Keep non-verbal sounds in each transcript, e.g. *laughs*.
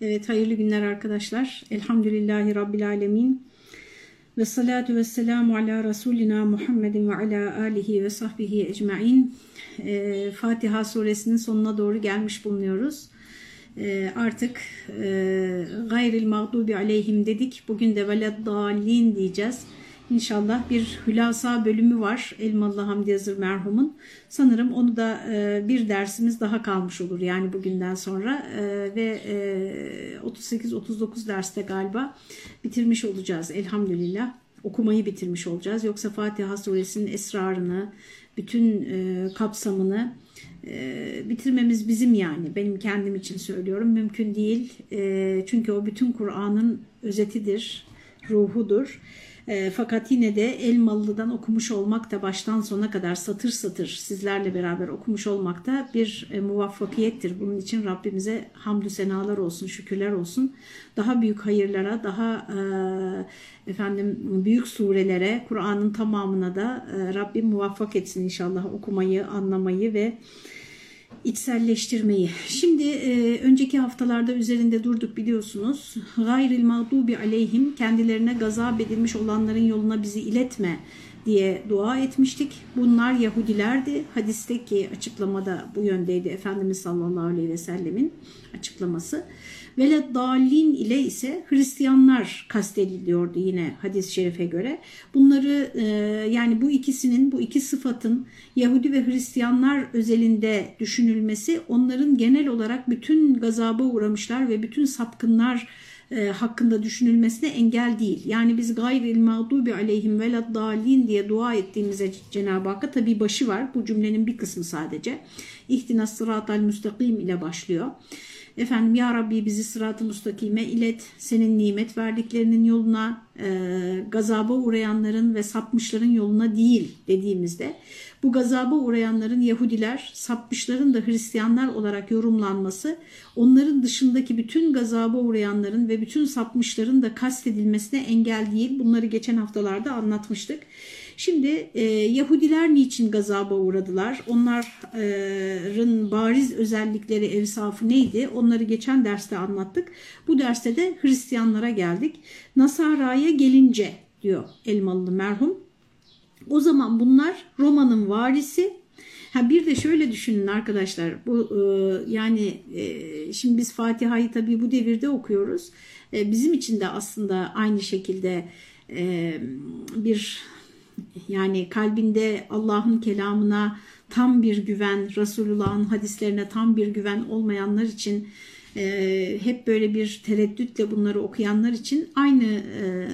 Evet hayırlı günler arkadaşlar. Elhamdülillahi Rabbil Alemin. Ve salatu ve selamu ala Resulina Muhammedin ve ala alihi ve sahbihi ecmain. Ee, Fatiha suresinin sonuna doğru gelmiş bulunuyoruz. Ee, artık e, gayril mağdubi aleyhim dedik. Bugün de veleddallin diyeceğiz. İnşallah bir hülasa bölümü var Elmalı Hamdi Yazır merhumun. Sanırım onu da e, bir dersimiz daha kalmış olur yani bugünden sonra e, ve e, 38-39 derste galiba bitirmiş olacağız elhamdülillah. Okumayı bitirmiş olacağız. Yoksa Fatiha suresinin esrarını, bütün e, kapsamını e, bitirmemiz bizim yani. Benim kendim için söylüyorum. Mümkün değil. E, çünkü o bütün Kur'an'ın özetidir, ruhudur. E, fakat yine de Elmalı'dan okumuş olmak da baştan sona kadar satır satır sizlerle beraber okumuş olmak da bir e, muvaffakiyettir. Bunun için Rabbimize hamdü senalar olsun, şükürler olsun. Daha büyük hayırlara, daha e, efendim büyük surelere, Kur'an'ın tamamına da e, Rabbim muvaffak etsin inşallah okumayı, anlamayı ve içselleştirmeyi. Şimdi e, önceki haftalarda üzerinde durduk biliyorsunuz. Gayril mağdubi aleyhim kendilerine gazap edilmiş olanların yoluna bizi iletme diye dua etmiştik. Bunlar Yahudilerdi. Hadisteki açıklamada bu yöndeydi Efendimiz sallallahu aleyhi ve sellemin açıklaması. Veled dalin ile ise Hristiyanlar kastediliyordu yine hadis-i şerife göre. Bunları e, yani bu ikisinin bu iki sıfatın Yahudi ve Hristiyanlar özelinde düşünülmesi onların genel olarak bütün gazaba uğramışlar ve bütün sapkınlar e, hakkında düşünülmesine engel değil. Yani biz gayril mağdubi aleyhim velad dalin diye dua ettiğimizde Cenab-ı Hakk'a tabi başı var. Bu cümlenin bir kısmı sadece. İhtinas sıratal müstakim ile başlıyor. Efendim ya Rabbi bizi sırat-ı müstakime ilet, senin nimet verdiklerinin yoluna, e, gazaba uğrayanların ve sapmışların yoluna değil dediğimizde bu gazaba uğrayanların Yahudiler, sapmışların da Hristiyanlar olarak yorumlanması onların dışındaki bütün gazaba uğrayanların ve bütün sapmışların da kastedilmesine engel değil. Bunları geçen haftalarda anlatmıştık. Şimdi e, Yahudiler niçin gazaba uğradılar? Onların bariz özellikleri, evsafı neydi? Onları geçen derste anlattık. Bu derste de Hristiyanlara geldik. Nasara'ya gelince diyor Elmalı merhum. O zaman bunlar Roma'nın varisi. Ha bir de şöyle düşünün arkadaşlar. Bu e, yani e, şimdi biz Fatiha'yı tabii bu devirde okuyoruz. E, bizim için de aslında aynı şekilde e, bir yani kalbinde Allah'ın kelamına tam bir güven, Resulullah'ın hadislerine tam bir güven olmayanlar için e, hep böyle bir tereddütle bunları okuyanlar için aynı e,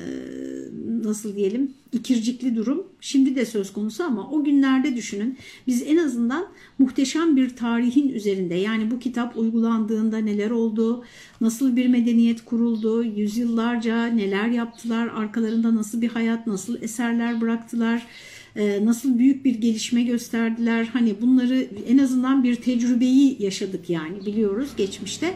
nasıl diyelim ikircikli durum şimdi de söz konusu ama o günlerde düşünün biz en azından muhteşem bir tarihin üzerinde yani bu kitap uygulandığında neler oldu, nasıl bir medeniyet kuruldu, yüzyıllarca neler yaptılar, arkalarında nasıl bir hayat, nasıl eserler bıraktılar, nasıl büyük bir gelişme gösterdiler. Hani bunları en azından bir tecrübeyi yaşadık yani biliyoruz geçmişte.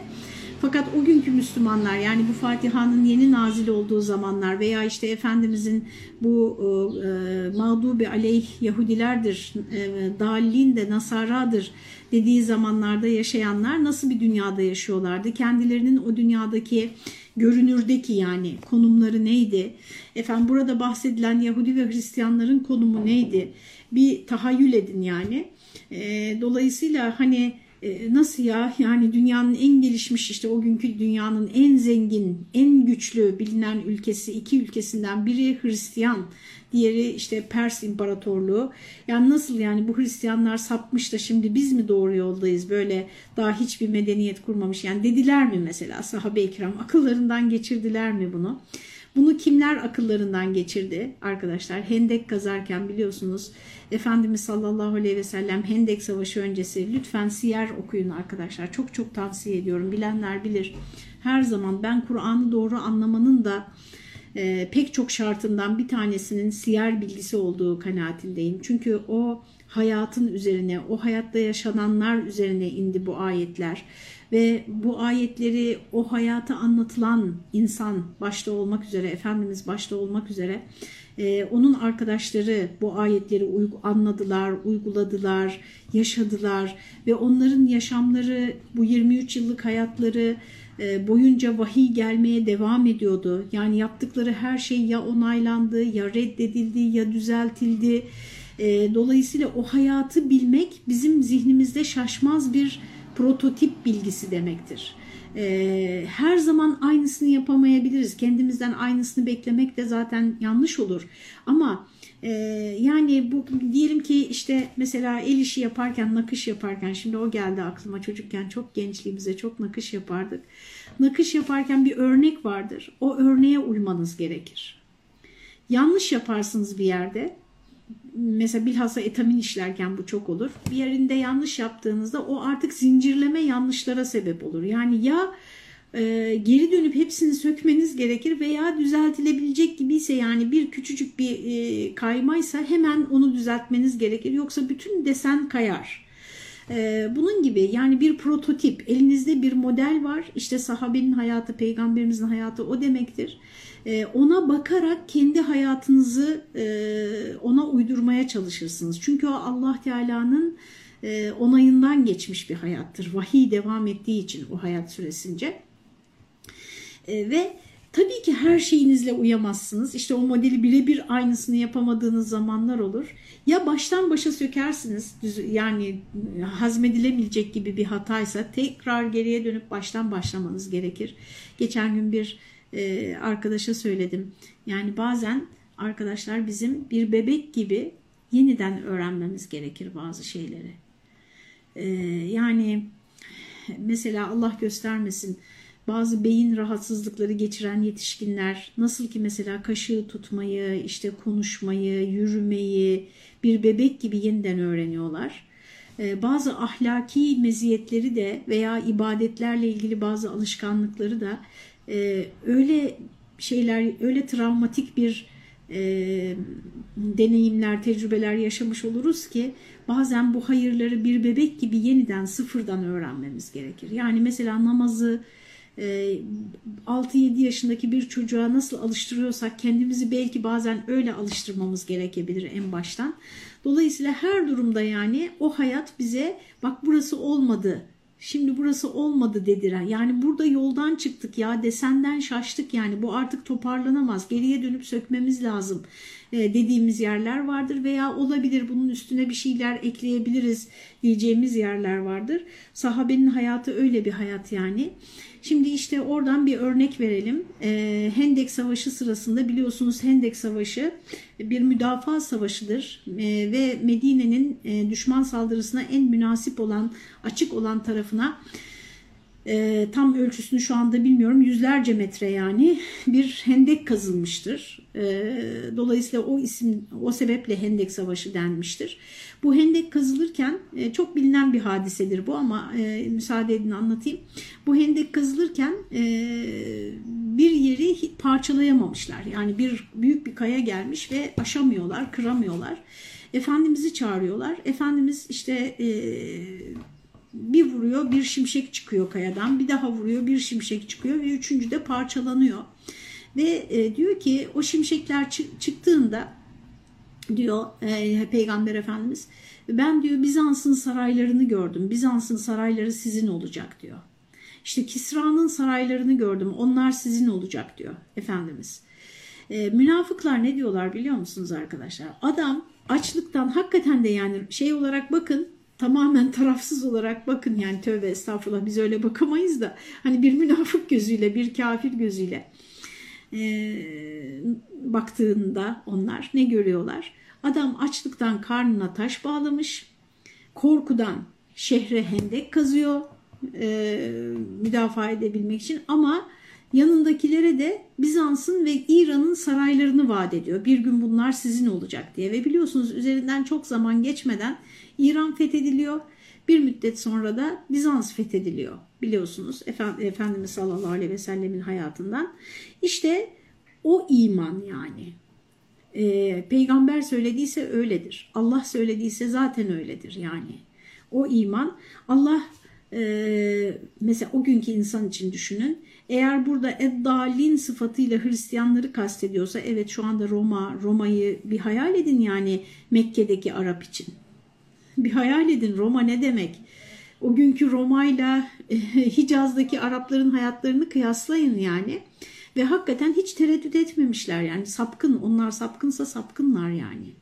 Fakat o günkü Müslümanlar yani bu Fatiha'nın yeni nazil olduğu zamanlar veya işte Efendimizin bu e, mağdubi aleyh Yahudilerdir, e, dalin de Nasaradır dediği zamanlarda yaşayanlar nasıl bir dünyada yaşıyorlardı? Kendilerinin o dünyadaki görünürdeki yani konumları neydi? Efendim burada bahsedilen Yahudi ve Hristiyanların konumu neydi? Bir tahayyül edin yani. E, dolayısıyla hani e, nasıl ya? Yani dünyanın en gelişmiş işte o günkü dünyanın en zengin en güçlü bilinen ülkesi iki ülkesinden biri Hristiyan diğeri işte Pers İmparatorluğu. Yani nasıl yani bu Hristiyanlar sapmış da şimdi biz mi doğru yoldayız? Böyle daha hiçbir medeniyet kurmamış. Yani dediler mi mesela sahabe-i kiram? Akıllarından geçirdiler mi bunu? Bunu kimler akıllarından geçirdi arkadaşlar? Hendek kazarken biliyorsunuz Efendimiz sallallahu aleyhi ve sellem Hendek Savaşı öncesi lütfen siyer okuyun arkadaşlar. Çok çok tavsiye ediyorum. Bilenler bilir. Her zaman ben Kur'an'ı doğru anlamanın da e, pek çok şartından bir tanesinin siyer bilgisi olduğu kanaatindeyim. Çünkü o hayatın üzerine, o hayatta yaşananlar üzerine indi bu ayetler ve bu ayetleri o hayata anlatılan insan başta olmak üzere, Efendimiz başta olmak üzere e, onun arkadaşları bu ayetleri anladılar, uyguladılar, yaşadılar ve onların yaşamları, bu 23 yıllık hayatları e, boyunca vahiy gelmeye devam ediyordu. Yani yaptıkları her şey ya onaylandı, ya reddedildi, ya düzeltildi. E, dolayısıyla o hayatı bilmek bizim zihnimizde şaşmaz bir prototip bilgisi demektir. E, her zaman aynısını yapamayabiliriz. Kendimizden aynısını beklemek de zaten yanlış olur. Ama ee, yani bu diyelim ki işte mesela el işi yaparken, nakış yaparken şimdi o geldi aklıma çocukken çok gençliğimize çok nakış yapardık. Nakış yaparken bir örnek vardır. O örneğe uymanız gerekir. Yanlış yaparsınız bir yerde. Mesela bilhassa etamin işlerken bu çok olur. Bir yerinde yanlış yaptığınızda o artık zincirleme yanlışlara sebep olur. Yani ya e, geri dönüp hepsini sökmeniz gerekir veya düzeltilebilecek gibiyse yani bir küçücük bir e, kaymaysa hemen onu düzeltmeniz gerekir. Yoksa bütün desen kayar. E, bunun gibi yani bir prototip elinizde bir model var işte sahabenin hayatı peygamberimizin hayatı o demektir. E, ona bakarak kendi hayatınızı e, ona uydurmaya çalışırsınız. Çünkü o Allah Teala'nın e, onayından geçmiş bir hayattır. Vahiy devam ettiği için o hayat süresince. E, ve tabii ki her şeyinizle uyamazsınız. İşte o modeli birebir aynısını yapamadığınız zamanlar olur. Ya baştan başa sökersiniz yani hazmedilemeyecek gibi bir hataysa tekrar geriye dönüp baştan başlamanız gerekir. Geçen gün bir e, arkadaşa söyledim. Yani bazen arkadaşlar bizim bir bebek gibi yeniden öğrenmemiz gerekir bazı şeyleri. E, yani mesela Allah göstermesin bazı beyin rahatsızlıkları geçiren yetişkinler nasıl ki mesela kaşığı tutmayı, işte konuşmayı, yürümeyi bir bebek gibi yeniden öğreniyorlar. Ee, bazı ahlaki meziyetleri de veya ibadetlerle ilgili bazı alışkanlıkları da e, öyle şeyler, öyle travmatik bir e, deneyimler, tecrübeler yaşamış oluruz ki bazen bu hayırları bir bebek gibi yeniden sıfırdan öğrenmemiz gerekir. Yani mesela namazı 6-7 ee, yaşındaki bir çocuğa nasıl alıştırıyorsak kendimizi belki bazen öyle alıştırmamız gerekebilir en baştan. Dolayısıyla her durumda yani o hayat bize bak burası olmadı Şimdi burası olmadı dediler. Yani burada yoldan çıktık ya desenden şaştık yani bu artık toparlanamaz. Geriye dönüp sökmemiz lazım e, dediğimiz yerler vardır veya olabilir bunun üstüne bir şeyler ekleyebiliriz diyeceğimiz yerler vardır. Sahabenin hayatı öyle bir hayat yani. Şimdi işte oradan bir örnek verelim. E, Hendek Savaşı sırasında biliyorsunuz Hendek Savaşı bir müdafaa savaşıdır e, ve Medine'nin e, düşman saldırısına en münasip olan, açık olan tarafına e, tam ölçüsünü şu anda bilmiyorum yüzlerce metre yani bir hendek kazılmıştır. E, dolayısıyla o isim o sebeple hendek savaşı denmiştir. Bu hendek kazılırken e, çok bilinen bir hadisedir bu ama e, müsaade edin anlatayım. Bu hendek kazılırken e, bir yeri parçalayamamışlar. Yani bir büyük bir kaya gelmiş ve aşamıyorlar, kıramıyorlar. Efendimiz'i çağırıyorlar. Efendimiz işte e, bir vuruyor bir şimşek çıkıyor kayadan bir daha vuruyor bir şimşek çıkıyor ve üçüncü de parçalanıyor. Ve e, diyor ki o şimşekler çıktığında diyor e, Peygamber Efendimiz ben diyor Bizans'ın saraylarını gördüm. Bizans'ın sarayları sizin olacak diyor. İşte Kisra'nın saraylarını gördüm. Onlar sizin olacak diyor Efendimiz. E, münafıklar ne diyorlar biliyor musunuz arkadaşlar? Adam açlıktan hakikaten de yani şey olarak bakın tamamen tarafsız olarak bakın yani tövbe estağfurullah biz öyle bakamayız da hani bir münafık gözüyle bir kafir gözüyle e, baktığında onlar ne görüyorlar? Adam açlıktan karnına taş bağlamış, korkudan şehre hendek kazıyor e, müdafaa edebilmek için ama yanındakilere de Bizans'ın ve İran'ın saraylarını vaat ediyor. Bir gün bunlar sizin olacak diye ve biliyorsunuz üzerinden çok zaman geçmeden İran fethediliyor. Bir müddet sonra da Bizans fethediliyor biliyorsunuz Efendimiz sallallahu aleyhi ve sellemin hayatından. İşte o iman yani. Ee, peygamber söylediyse öyledir. Allah söylediyse zaten öyledir yani. O iman Allah e, mesela o günkü insan için düşünün. Eğer burada eddalin sıfatıyla Hristiyanları kastediyorsa evet şu anda Roma, Roma'yı bir hayal edin yani Mekke'deki Arap için. Bir hayal edin Roma ne demek? o günkü Roma'yla Hicaz'daki Arapların hayatlarını kıyaslayın yani. Ve hakikaten hiç tereddüt etmemişler yani sapkın onlar sapkınsa sapkınlar yani.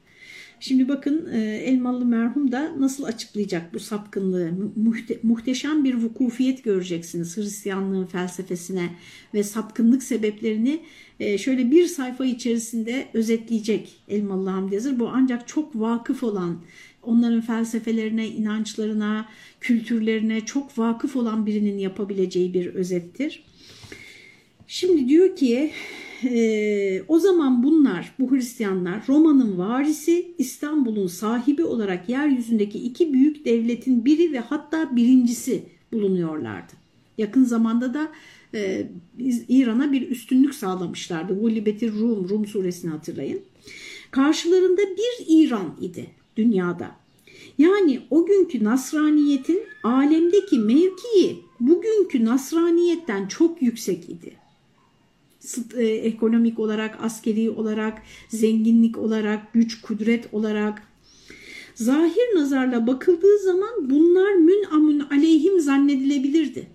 Şimdi bakın e, Elmalı merhum da nasıl açıklayacak bu sapkınlığı. Muhte, muhteşem bir vukufiyet göreceksiniz Hristiyanlığın felsefesine ve sapkınlık sebeplerini e, şöyle bir sayfa içerisinde özetleyecek Elmalı Hamdi Yazır. Bu ancak çok vakıf olan, onların felsefelerine, inançlarına, kültürlerine çok vakıf olan birinin yapabileceği bir özettir. Şimdi diyor ki e, o zaman bunlar bu Hristiyanlar Roma'nın varisi İstanbul'un sahibi olarak yeryüzündeki iki büyük devletin biri ve hatta birincisi bulunuyorlardı. Yakın zamanda da e, İran'a bir üstünlük sağlamışlardı. Gulibeti Rum, Rum suresini hatırlayın. Karşılarında bir İran idi dünyada. Yani o günkü Nasraniyetin alemdeki mevkii bugünkü Nasraniyetten çok yüksek idi. E, ekonomik olarak, askeri olarak, zenginlik olarak, güç, kudret olarak. Zahir nazarla bakıldığı zaman bunlar mün amun aleyhim zannedilebilirdi.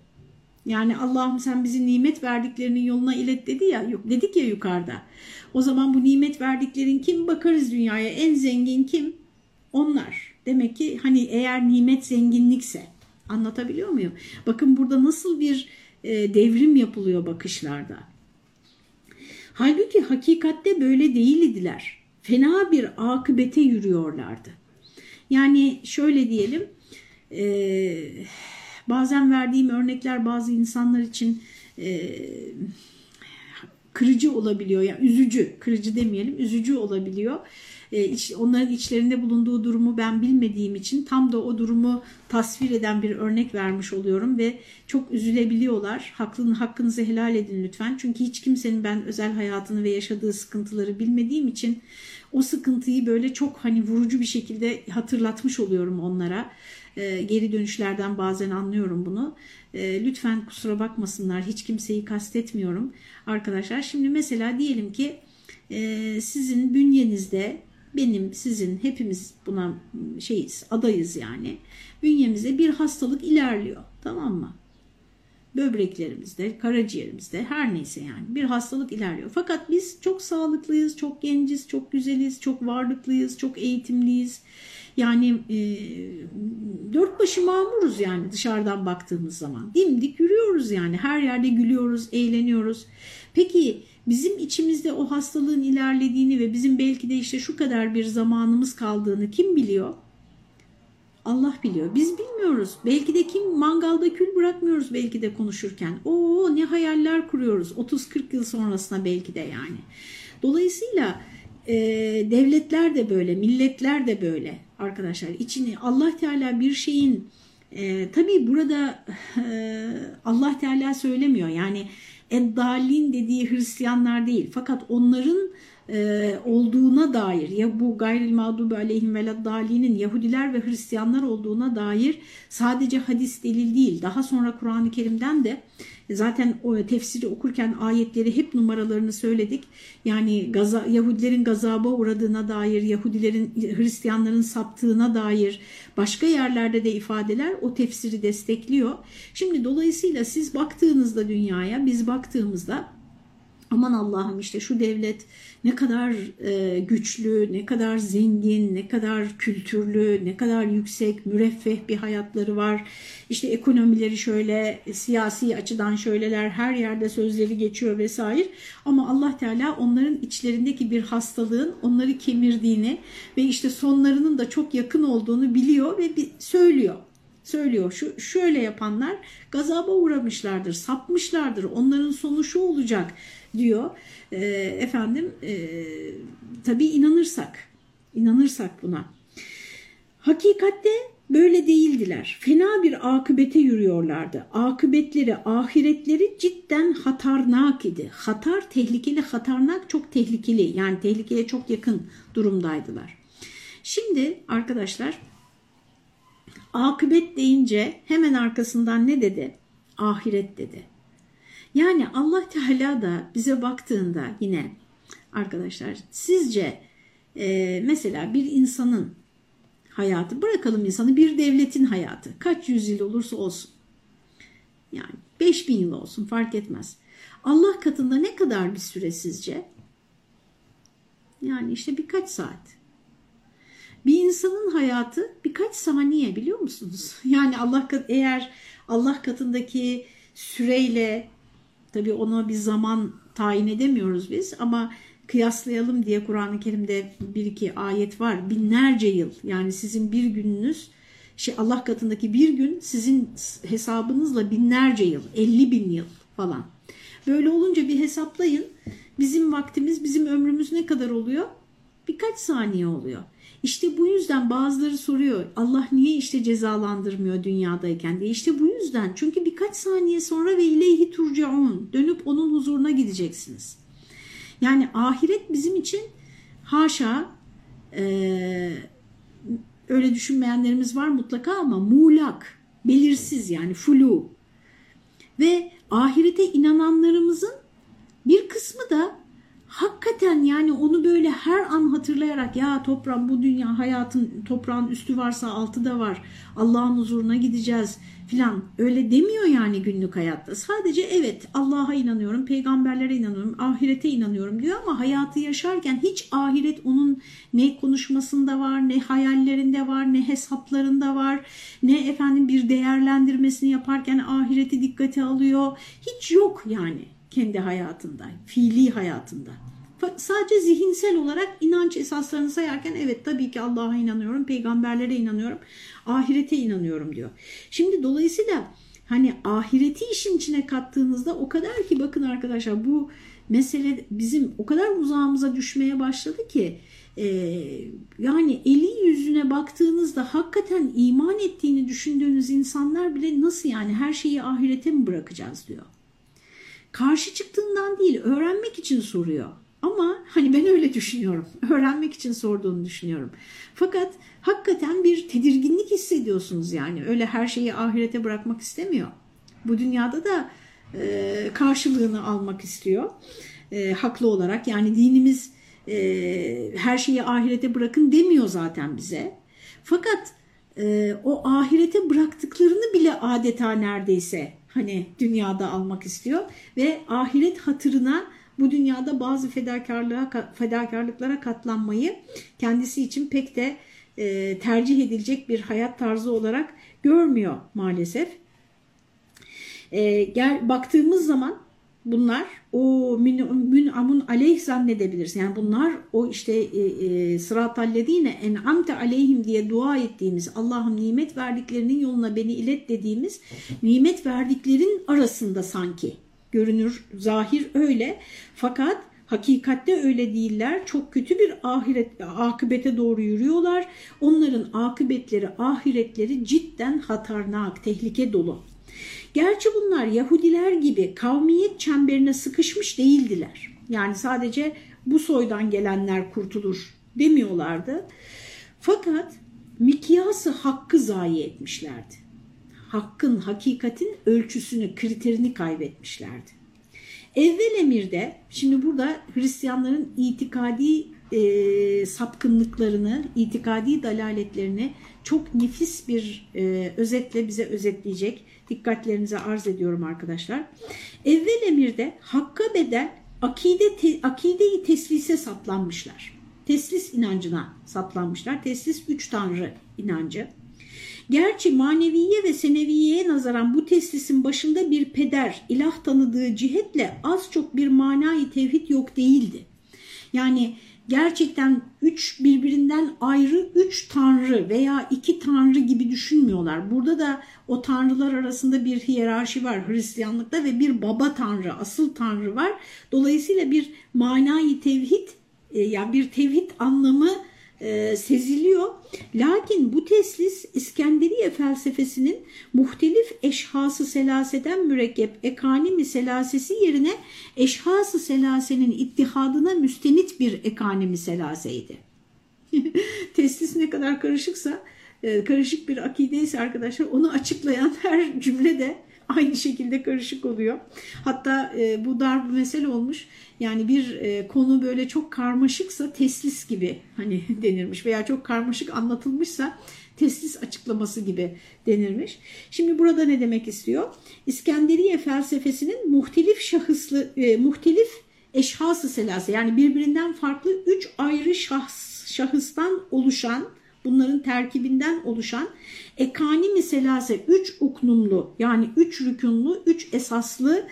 Yani Allah'ım sen bizi nimet verdiklerinin yoluna ilet dedi ya, yok dedik ya yukarıda. O zaman bu nimet verdiklerin kim? Bakarız dünyaya en zengin kim? Onlar. Demek ki hani eğer nimet zenginlikse anlatabiliyor muyum? Bakın burada nasıl bir e, devrim yapılıyor bakışlarda. Halbuki hakikatte böyle değildiler. Fena bir akıbete yürüyorlardı. Yani şöyle diyelim, e, bazen verdiğim örnekler bazı insanlar için e, kırıcı olabiliyor. Yani üzücü, kırıcı demeyelim, üzücü olabiliyor. E, iç, onların içlerinde bulunduğu durumu ben bilmediğim için tam da o durumu tasvir eden bir örnek vermiş oluyorum ve çok üzülebiliyorlar. Hakkını, hakkınızı helal edin lütfen. Çünkü hiç kimsenin ben özel hayatını ve yaşadığı sıkıntıları bilmediğim için o sıkıntıyı böyle çok hani vurucu bir şekilde hatırlatmış oluyorum onlara. E, geri dönüşlerden bazen anlıyorum bunu. E, lütfen kusura bakmasınlar. Hiç kimseyi kastetmiyorum arkadaşlar. Şimdi mesela diyelim ki e, sizin bünyenizde benim, sizin, hepimiz buna şeyiz, adayız yani. Bünyemizde bir hastalık ilerliyor. Tamam mı? Böbreklerimizde, karaciğerimizde her neyse yani bir hastalık ilerliyor. Fakat biz çok sağlıklıyız, çok genciz, çok güzeliz, çok varlıklıyız, çok eğitimliyiz. Yani e, dört başı mamuruz yani dışarıdan baktığımız zaman. Dimdik yürüyoruz yani her yerde gülüyoruz, eğleniyoruz. Peki bizim içimizde o hastalığın ilerlediğini ve bizim belki de işte şu kadar bir zamanımız kaldığını kim biliyor? Allah biliyor. Biz bilmiyoruz. Belki de kim mangalda kül bırakmıyoruz belki de konuşurken. Oo ne hayaller kuruyoruz 30-40 yıl sonrasına belki de yani. Dolayısıyla e, devletler de böyle, milletler de böyle arkadaşlar. İçini Allah Teala bir şeyin e, tabii burada e, Allah Teala söylemiyor. Yani eddalin dediği Hristiyanlar değil. Fakat onların e, olduğuna dair ya bu gayril mağdubi aleyhim veleddalinin Yahudiler ve Hristiyanlar olduğuna dair sadece hadis delil değil. Daha sonra Kur'an-ı Kerim'den de zaten o tefsiri okurken ayetleri hep numaralarını söyledik. Yani gaza, Yahudilerin gazaba uğradığına dair, Yahudilerin Hristiyanların saptığına dair başka yerlerde de ifadeler o tefsiri destekliyor. Şimdi dolayısıyla siz baktığınızda dünyaya, biz baktığımızda aman Allah'ım işte şu devlet ne kadar e, güçlü, ne kadar zengin, ne kadar kültürlü, ne kadar yüksek, müreffeh bir hayatları var. İşte ekonomileri şöyle, siyasi açıdan şöyleler, her yerde sözleri geçiyor vesaire. Ama Allah Teala onların içlerindeki bir hastalığın onları kemirdiğini ve işte sonlarının da çok yakın olduğunu biliyor ve söylüyor söylüyor. Şu şöyle yapanlar gazaba uğramışlardır, sapmışlardır. Onların sonu şu olacak diyor. E, efendim e, tabii inanırsak, inanırsak buna. Hakikatte böyle değildiler. Fena bir akıbete yürüyorlardı. Akıbetleri, ahiretleri cidden hatarnak idi. Hatar, tehlikeli, hatarnak çok tehlikeli. Yani tehlikeye çok yakın durumdaydılar. Şimdi arkadaşlar akıbet deyince hemen arkasından ne dedi? Ahiret dedi. Yani Allah Teala da bize baktığında yine arkadaşlar sizce e, mesela bir insanın hayatı. Bırakalım insanı bir devletin hayatı. Kaç yüzyıl olursa olsun. Yani 5000 yıl olsun fark etmez. Allah katında ne kadar bir süre sizce? Yani işte birkaç saat. Bir insanın hayatı birkaç saniye biliyor musunuz? *laughs* Yani Allah eğer Allah katındaki süreyle tabii ona bir zaman tayin edemiyoruz biz ama kıyaslayalım diye Kur'an-ı Kerim'de bir iki ayet var. Binlerce yıl yani sizin bir gününüz şey Allah katındaki bir gün sizin hesabınızla binlerce yıl 50 bin yıl falan. Böyle olunca bir hesaplayın bizim vaktimiz bizim ömrümüz ne kadar oluyor? Birkaç saniye oluyor. İşte bu yüzden bazıları soruyor Allah niye işte cezalandırmıyor dünyadayken diye. İşte bu yüzden çünkü birkaç saniye sonra ve ileyhi turcaun dönüp onun huzuruna gideceksiniz. Yani ahiret bizim için haşa e, öyle düşünmeyenlerimiz var mutlaka ama muğlak, belirsiz yani flu. Ve ahirete inananlarımızın bir kısmı da hakikaten yani onu böyle her an hatırlayarak ya toprağın bu dünya hayatın toprağın üstü varsa altı da var Allah'ın huzuruna gideceğiz filan öyle demiyor yani günlük hayatta. Sadece evet Allah'a inanıyorum, peygamberlere inanıyorum, ahirete inanıyorum diyor ama hayatı yaşarken hiç ahiret onun ne konuşmasında var, ne hayallerinde var, ne hesaplarında var, ne efendim bir değerlendirmesini yaparken ahireti dikkate alıyor. Hiç yok yani kendi hayatında, fiili hayatında. Sadece zihinsel olarak inanç esaslarını sayarken evet tabii ki Allah'a inanıyorum, peygamberlere inanıyorum, ahirete inanıyorum diyor. Şimdi dolayısıyla hani ahireti işin içine kattığınızda o kadar ki bakın arkadaşlar bu mesele bizim o kadar uzağımıza düşmeye başladı ki e, yani eli yüzüne baktığınızda hakikaten iman ettiğini düşündüğünüz insanlar bile nasıl yani her şeyi ahirete mi bırakacağız diyor. Karşı çıktığından değil öğrenmek için soruyor. Ama hani ben öyle düşünüyorum. *laughs* Öğrenmek için sorduğunu düşünüyorum. Fakat hakikaten bir tedirginlik hissediyorsunuz yani. Öyle her şeyi ahirete bırakmak istemiyor. Bu dünyada da e, karşılığını almak istiyor. E, haklı olarak yani dinimiz e, her şeyi ahirete bırakın demiyor zaten bize. Fakat e, o ahirete bıraktıklarını bile adeta neredeyse hani dünyada almak istiyor ve ahiret hatırına bu dünyada bazı fedakarlığa fedakarlıklara katlanmayı kendisi için pek de e, tercih edilecek bir hayat tarzı olarak görmüyor maalesef. E, gel baktığımız zaman bunlar o mün'amun aleyh zannedebiliriz. Yani bunlar o işte e, e, sıratallezine en'amte aleyhim diye dua ettiğimiz Allah'ım nimet verdiklerinin yoluna beni ilet dediğimiz nimet verdiklerin arasında sanki görünür zahir öyle fakat hakikatte öyle değiller. Çok kötü bir ahiret akıbete doğru yürüyorlar. Onların akıbetleri, ahiretleri cidden hatarnak, tehlike dolu. Gerçi bunlar Yahudiler gibi kavmiyet çemberine sıkışmış değildiler. Yani sadece bu soydan gelenler kurtulur demiyorlardı. Fakat mikyası hakkı zayi etmişlerdi. Hakkın, hakikatin ölçüsünü, kriterini kaybetmişlerdi. Evvel emirde, şimdi burada Hristiyanların itikadi e, sapkınlıklarını, itikadi dalaletlerini çok nefis bir e, özetle bize özetleyecek. Dikkatlerinize arz ediyorum arkadaşlar. Evvel emirde hakka bedel akide te, akideyi teslise saplanmışlar. Teslis inancına saplanmışlar. Teslis üç tanrı inancı. Gerçi maneviye ve seneviyeye nazaran bu teslisin başında bir peder, ilah tanıdığı cihetle az çok bir manayı tevhid yok değildi. Yani gerçekten üç birbirinden ayrı üç tanrı veya iki tanrı gibi düşünmüyorlar. Burada da o tanrılar arasında bir hiyerarşi var Hristiyanlıkta ve bir baba tanrı, asıl tanrı var. Dolayısıyla bir manayı tevhid, e, yani bir tevhid anlamı e, seziliyor. Lakin bu teslis İskenderiye felsefesinin muhtelif eşhası selaseden mürekkep ekanimi selasesi yerine eşhası selasenin ittihadına müstenit bir ekanimi selaseydi. *laughs* teslis ne kadar karışıksa e, karışık bir akide ise arkadaşlar onu açıklayan her cümle de *laughs* aynı şekilde karışık oluyor. Hatta e, bu dar bir mesele olmuş. Yani bir e, konu böyle çok karmaşıksa teslis gibi *laughs* hani denirmiş veya çok karmaşık anlatılmışsa teslis açıklaması gibi denirmiş. Şimdi burada ne demek istiyor? İskenderiye felsefesinin muhtelif şahıslı, e, muhtelif eşhası selase yani birbirinden farklı üç ayrı şahs, şahıstan oluşan bunların terkibinden oluşan ekani meselase üç uknumlu yani üç rükunlu, üç esaslı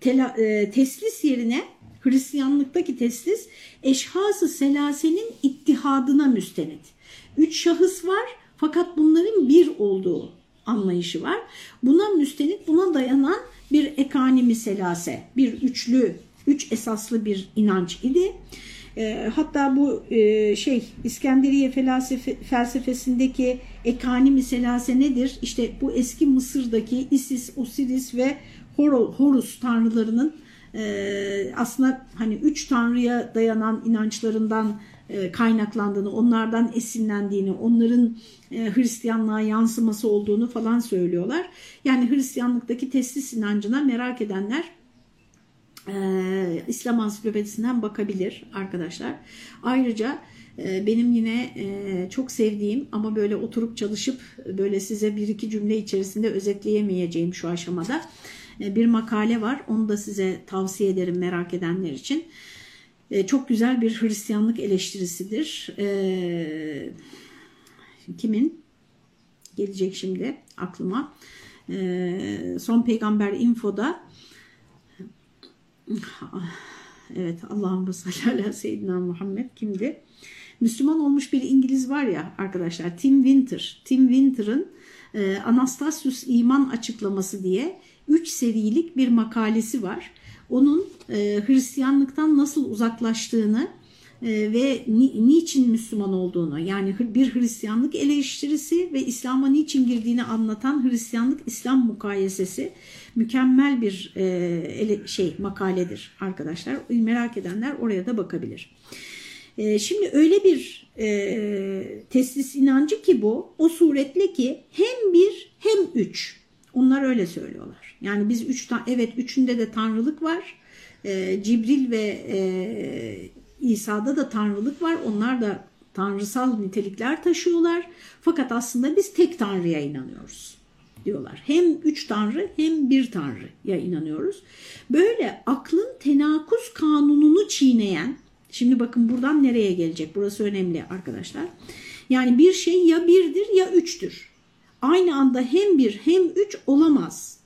tela, e, teslis yerine Hristiyanlıktaki teslis eşhası selasenin ittihadına müstenit. Üç şahıs var fakat bunların bir olduğu anlayışı var. Buna müstenit, buna dayanan bir ekani meselase, bir üçlü, üç esaslı bir inanç idi. E, hatta bu e, şey İskenderiye felsefe, felsefesindeki ekani miselase nedir? İşte bu eski Mısır'daki Isis, Osiris ve Horus tanrılarının e, aslında hani üç tanrıya dayanan inançlarından e, kaynaklandığını, onlardan esinlendiğini, onların Hristiyanlığa yansıması olduğunu falan söylüyorlar. Yani Hristiyanlıktaki teslis inancına merak edenler e, İslam Ansiklopedisinden bakabilir arkadaşlar. Ayrıca e, benim yine e, çok sevdiğim ama böyle oturup çalışıp böyle size bir iki cümle içerisinde özetleyemeyeceğim şu aşamada e, bir makale var. Onu da size tavsiye ederim merak edenler için. Çok güzel bir Hristiyanlık eleştirisidir. Kimin? Gelecek şimdi aklıma. Son Peygamber Info'da evet Allah'ım salli ala seyyidina Muhammed kimdi? Müslüman olmuş bir İngiliz var ya arkadaşlar Tim Winter. Tim Winter'ın e, Anastasius İman Açıklaması diye 3 serilik bir makalesi var. Onun e, Hristiyanlıktan nasıl uzaklaştığını e, ve ni, niçin Müslüman olduğunu yani bir Hristiyanlık eleştirisi ve İslam'a niçin girdiğini anlatan Hristiyanlık İslam mukayesesi mükemmel bir e, şey makaledir arkadaşlar. Merak edenler oraya da bakabilir. E, şimdi öyle bir e, teslis inancı ki bu o suretle ki hem bir hem üç. Onlar öyle söylüyorlar. Yani biz üç evet üçünde de tanrılık var. E, Cibril ve e, İsa'da da tanrılık var. Onlar da tanrısal nitelikler taşıyorlar. Fakat aslında biz tek tanrıya inanıyoruz diyorlar. Hem üç tanrı hem bir tanrıya inanıyoruz. Böyle aklın tenakuz kanununu çiğneyen, şimdi bakın buradan nereye gelecek? Burası önemli arkadaşlar. Yani bir şey ya birdir ya üçtür. Aynı anda hem bir hem üç olamaz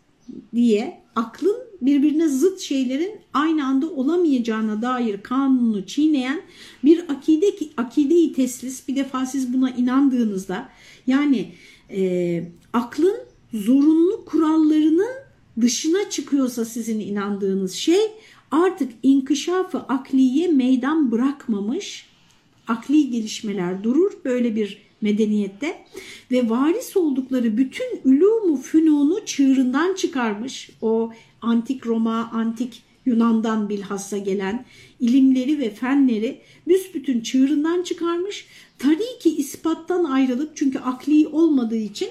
diye aklın birbirine zıt şeylerin aynı anda olamayacağına dair kanunu çiğneyen bir akide akideyi teslis bir defa siz buna inandığınızda yani e, aklın zorunlu kurallarının dışına çıkıyorsa sizin inandığınız şey artık inkişafı akliye meydan bırakmamış akli gelişmeler durur böyle bir medeniyette ve varis oldukları bütün ülumu fünunu çığırından çıkarmış o antik Roma, antik Yunan'dan bilhassa gelen ilimleri ve fenleri büsbütün çığırından çıkarmış. Tariki ispattan ayrılıp çünkü akli olmadığı için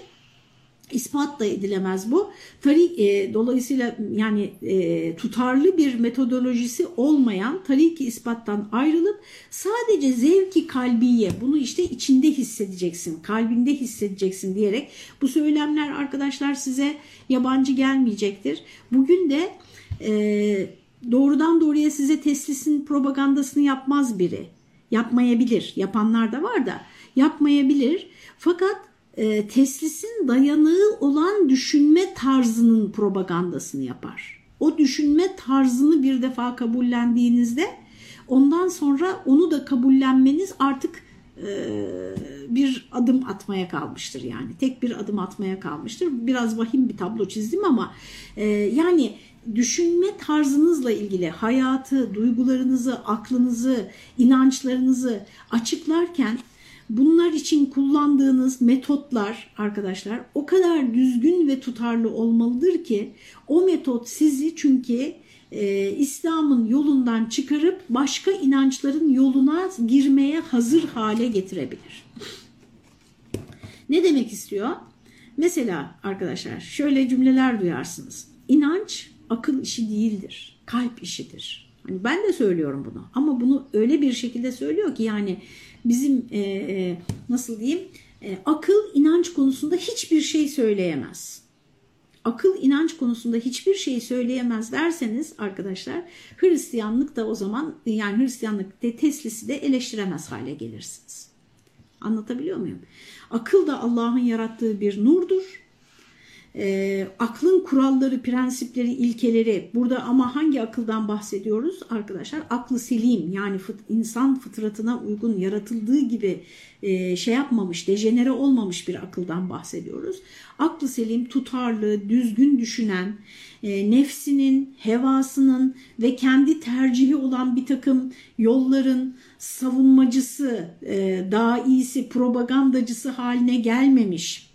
ispat da edilemez bu. Tarik, e, dolayısıyla yani e, tutarlı bir metodolojisi olmayan tariki ispattan ayrılıp sadece zevki kalbiye bunu işte içinde hissedeceksin, kalbinde hissedeceksin diyerek bu söylemler arkadaşlar size yabancı gelmeyecektir. Bugün de e, doğrudan doğruya size teslisin propagandasını yapmaz biri. Yapmayabilir. Yapanlar da var da yapmayabilir. Fakat e, teslisin dayanığı olan düşünme tarzının propagandasını yapar. O düşünme tarzını bir defa kabullendiğinizde ondan sonra onu da kabullenmeniz artık e, bir adım atmaya kalmıştır yani. Tek bir adım atmaya kalmıştır. Biraz vahim bir tablo çizdim ama e, yani düşünme tarzınızla ilgili hayatı, duygularınızı, aklınızı, inançlarınızı açıklarken bunlar için kullandığınız metotlar arkadaşlar o kadar düzgün ve tutarlı olmalıdır ki o metot sizi çünkü e, İslam'ın yolundan çıkarıp başka inançların yoluna girmeye hazır hale getirebilir. Ne demek istiyor? Mesela arkadaşlar şöyle cümleler duyarsınız. İnanç akıl işi değildir, kalp işidir. Hani ben de söylüyorum bunu ama bunu öyle bir şekilde söylüyor ki yani bizim e, e, nasıl diyeyim e, akıl inanç konusunda hiçbir şey söyleyemez. Akıl inanç konusunda hiçbir şey söyleyemez derseniz arkadaşlar Hristiyanlık da o zaman yani Hristiyanlık de Teslisi de eleştiremez hale gelirsiniz. Anlatabiliyor muyum? Akıl da Allah'ın yarattığı bir nurdur. E, aklın kuralları, prensipleri, ilkeleri burada ama hangi akıldan bahsediyoruz arkadaşlar? Aklı selim yani fıt, insan fıtratına uygun yaratıldığı gibi e, şey yapmamış, dejenere olmamış bir akıldan bahsediyoruz. Aklı selim, tutarlı, düzgün düşünen, e, nefsinin, hevasının ve kendi tercihi olan bir takım yolların savunmacısı, e, daha iyisi, propagandacısı haline gelmemiş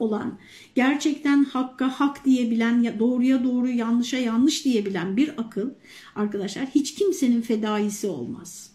olan, gerçekten hakka hak diyebilen, doğruya doğru, yanlışa yanlış diyebilen bir akıl arkadaşlar hiç kimsenin fedaisi olmaz.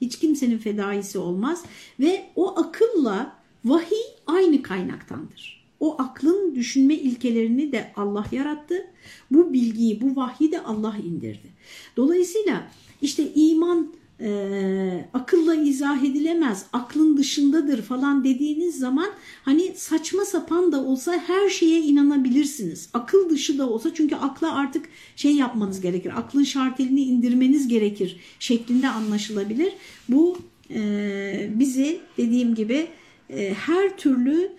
Hiç kimsenin fedaisi olmaz ve o akılla vahiy aynı kaynaktandır. O aklın düşünme ilkelerini de Allah yarattı. Bu bilgiyi, bu vahyi de Allah indirdi. Dolayısıyla işte iman e, akılla izah edilemez, aklın dışındadır falan dediğiniz zaman hani saçma sapan da olsa her şeye inanabilirsiniz. Akıl dışı da olsa çünkü akla artık şey yapmanız gerekir, aklın şartelini indirmeniz gerekir şeklinde anlaşılabilir. Bu e, bizi dediğim gibi e, her türlü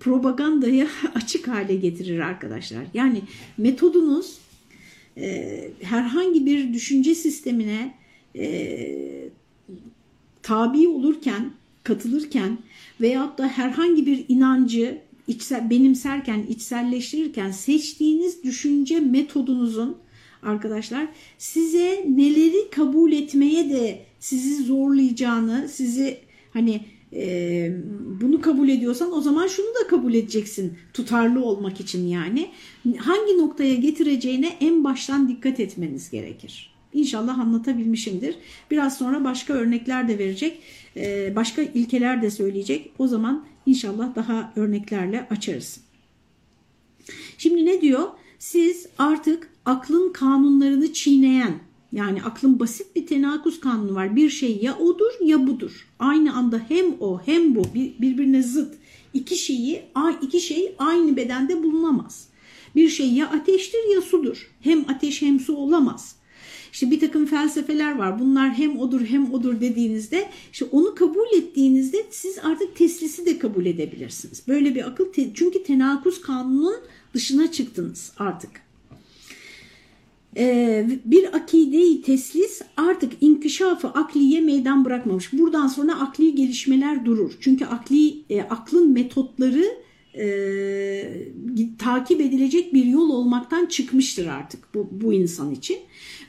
propagandaya *laughs* açık hale getirir arkadaşlar. Yani metodunuz e, herhangi bir düşünce sistemine e, tabi olurken, katılırken veyahut da herhangi bir inancı içsel, benimserken, içselleştirirken seçtiğiniz düşünce metodunuzun arkadaşlar size neleri kabul etmeye de sizi zorlayacağını, sizi hani e, bunu kabul ediyorsan o zaman şunu da kabul edeceksin tutarlı olmak için yani. Hangi noktaya getireceğine en baştan dikkat etmeniz gerekir. İnşallah anlatabilmişimdir. Biraz sonra başka örnekler de verecek, e, başka ilkeler de söyleyecek. O zaman inşallah daha örneklerle açarız. Şimdi ne diyor? Siz artık aklın kanunlarını çiğneyen, yani aklın basit bir tenakuz kanunu var. Bir şey ya odur ya budur. Aynı anda hem o hem bu birbirine zıt iki şeyi iki şey aynı bedende bulunamaz. Bir şey ya ateştir ya sudur. Hem ateş hem su olamaz. İşte bir takım felsefeler var. Bunlar hem odur hem odur dediğinizde işte onu kabul ettiğinizde siz artık teslisi de kabul edebilirsiniz. Böyle bir akıl çünkü tenakuz kanunun dışına çıktınız artık. Ee, bir akideyi teslis artık inkişafı akliye meydan bırakmamış. Buradan sonra akli gelişmeler durur. Çünkü akli e, aklın metotları e, takip edilecek bir yol olmaktan çıkmıştır artık bu, bu insan için.